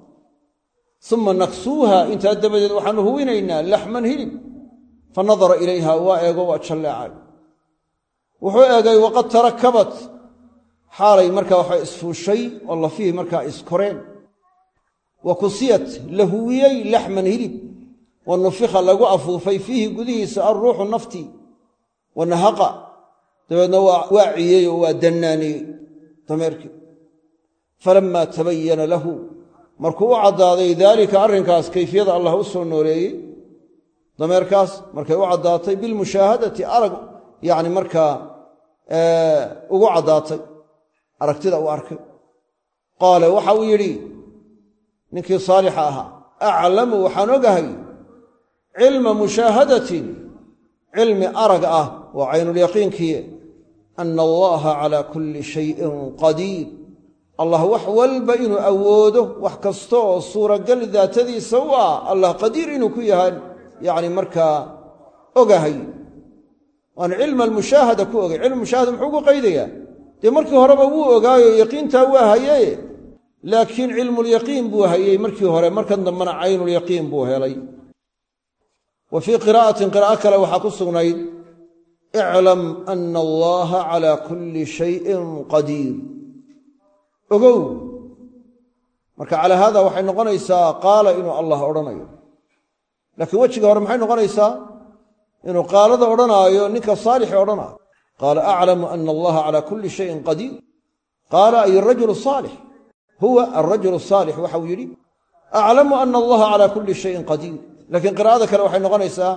uma naksuuha intaa dabadeed waxaanu huwinaynaa laxman hilib fa nadara ilayha waa eego waa jalleecay. Wuxuu eegay waqad tarakabat. Xaalay markaa waxa isfuushay oo lafihii markaa iskoreen. Wa kusiyat la huwiyey laxman hilib. Wa nufika lagu afuufay fiihi gudihiisa alruuxu naftii wa nahaqa. Dabeedna waa waaciyey oo waa dannaaniyey. Dameerkii falammaa tabayana lahu. Markuu u caddaaday daalika arrinkaas kayfiyada allah u soo nooleeyey dameerkaas markay u caddaatay bilmushaahadati arag yacni markaa ugu caddaatay. Aragtida u arkay. Qaala waxa uu yidhi ninkii saalixa ahaa aclamu waxaan ogahay cilma mushaahadatin cilmi arag ah waa caynulyaqiinkii ana allaha calaa kulli shayin qadiir. Allah wax walba inuu awoodo wax kasta oo suuragal daatadiisa u ah allah qadiir inuu ku yahay yacni markaa ogahay. Waan cilma almushaahada ku ogay. Cilma mushaahada muxuu ku qaydayaa. Dee markii horeba wuu ogaayo yaqiintaa waa haye laakiin cilmulyaqiin buu hayey markii hore. Markan dambena caynulyaqiin buu helay. Wa fii qiraa'atin qiraa'o kale waxaa ku sugnayd iclam ana allaha calaa kulli shayin qadiir. Ogow! Marka calaa haada waxay noqonaysaa qaala inuu allah odhanayo laakiin wejiga hore maxay noqonaysaa? Inuu qaalada odhanaayo ninka saalixi odhanaayo. Qaala aclamu ana allaha calaa kulli shayin qadiir. Qaala ay arajulu saalix. Huwa alrajulu saalix waxauu yidhi aclamu ana allaha calaa kulli shayin qadiir. Laakiin qiraa'ada kale waxay noqonaysaa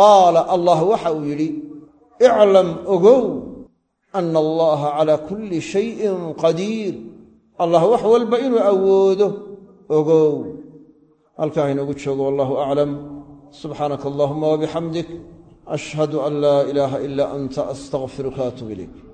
qaala allah waxa uu yidhi iclam ogow ana allaha calaa kulli shayin qadiir. Allah wax walba inuu awoodo ogow halkaa inoogu joogo wallahu aclam subxaanaka allahuma wabixamdik ashhadu an laa ilaaha ilaa anta astaqfiruka atub ilayk